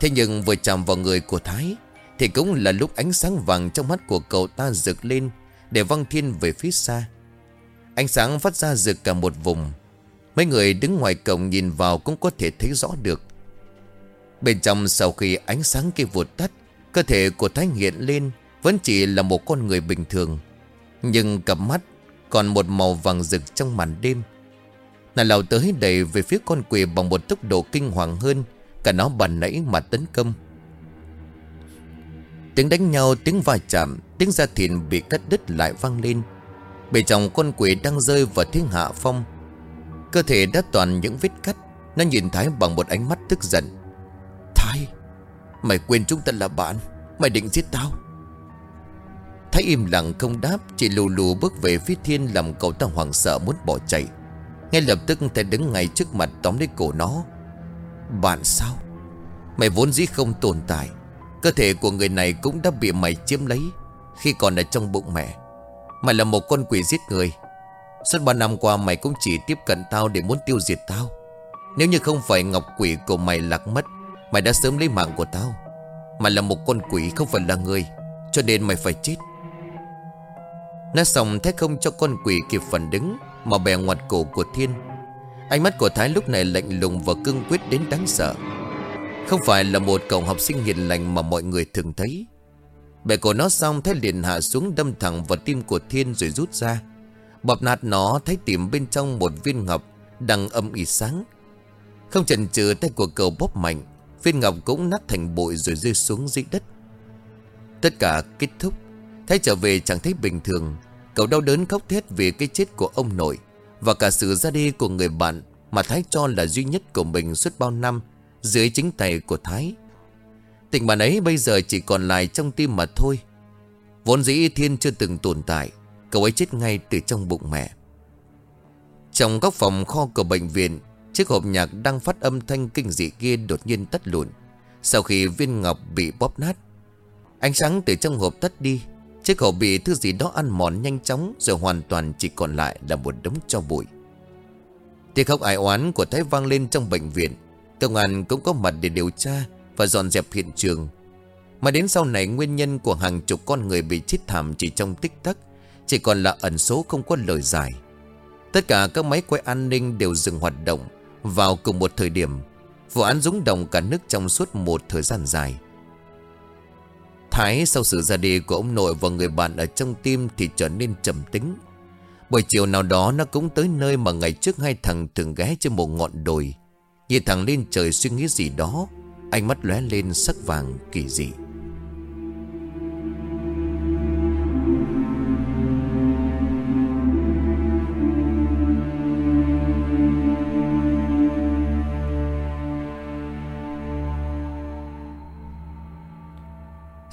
Thế nhưng vừa chạm vào người của Thái, Thì cũng là lúc ánh sáng vàng trong mắt của cậu ta rực lên Để văng thiên về phía xa. Ánh sáng phát ra rực cả một vùng. Mấy người đứng ngoài cổng nhìn vào cũng có thể thấy rõ được. Bên trong sau khi ánh sáng kia vụt tắt, Cơ thể của Thái hiện lên, Vẫn chỉ là một con người bình thường. Nhưng cặp mắt Còn một màu vàng rực trong màn đêm. Nàng lao tới đẩy về phía con quỷ Bằng một tốc độ kinh hoàng hơn. Cả nó bàn nãy mà tấn công. Tiếng đánh nhau, Tiếng va chạm, Tiếng da thịt bị cắt đứt lại vang lên. Bên trong con quỷ đang rơi vào thiên hạ phong. Cơ thể đã toàn những vết cắt. Nó nhìn Thái bằng một ánh mắt tức giận. Thái, Mày quên chúng ta là bạn. Mày định giết tao. Thái im lặng không đáp, Chỉ lù lù bước về phía thiên Làm cậu ta hoảng sợ muốn bỏ chạy. Ngay lập tức thầy đứng ngay trước mặt tóm lấy cổ nó. Bạn sao? Mày vốn dĩ không tồn tại. Cơ thể của người này cũng đã bị mày chiếm lấy Khi còn ở trong bụng mẹ. Mày là một con quỷ giết người. Suốt ba năm qua mày cũng chỉ tiếp cận tao để muốn tiêu diệt tao. Nếu như không phải ngọc quỷ của mày lạc mất, Mày đã sớm lấy mạng của tao. Mày là một con quỷ không phải là người, Cho nên mày phải chết. Nói xong thấy không cho con quỷ kịp phản đứng mà bè ngoặt cổ của Thiên. Ánh mắt của Thái lúc này lạnh lùng và cương quyết đến đáng sợ. Không phải là một cậu học sinh hiền lành mà mọi người thường thấy. Bẻ cổ nó xong Thái liền hạ xuống đâm thẳng vào tim của Thiên rồi rút ra. Bọp nạt nó thấy tìm bên trong một viên ngọc Đang âm ỉ sáng. Không chần chừ, tay của cậu bóp mạnh, Viên ngọc cũng nát thành bụi rồi rơi xuống dưới đất. Tất cả kết thúc Thấy trở về chẳng thấy bình thường. Cậu đau đớn khóc thét vì cái chết của ông nội Và cả sự ra đi của người bạn Mà Thái cho là duy nhất của mình suốt bao năm Dưới chính tay của Thái. Tình bạn ấy bây giờ chỉ còn lại trong tim mà thôi. Vốn dĩ thiên chưa từng tồn tại, Cậu ấy chết ngay từ trong bụng mẹ. Trong góc phòng kho của bệnh viện, Chiếc hộp nhạc đang phát âm thanh kinh dị kia đột nhiên tắt lụn. Sau khi viên ngọc bị bóp nát, Ánh sáng từ trong hộp tắt đi. Chiếc khẩu bị thứ gì đó ăn mòn nhanh chóng Rồi hoàn toàn chỉ còn lại là một đống cho bụi. Tiếng khóc ai oán của Thái vang lên trong bệnh viện. Công an cũng có mặt để điều tra Và dọn dẹp hiện trường. Mà đến sau này, nguyên nhân của hàng chục con người bị chết thảm chỉ trong tích tắc, chỉ còn là ẩn số không có lời giải. Tất cả các máy quay an ninh đều dừng hoạt động Vào cùng một thời điểm. Vụ án rúng động cả nước trong suốt một thời gian dài. Thái sau sự ra đi của ông nội và người bạn ở trong tim thì trở nên trầm tính. Buổi chiều nào đó nó cũng tới nơi mà ngày trước hai thằng thường ghé trên một ngọn đồi. Nhìn thằng lên trời suy nghĩ gì đó, Ánh mắt lóe lên sắc vàng kỳ dị.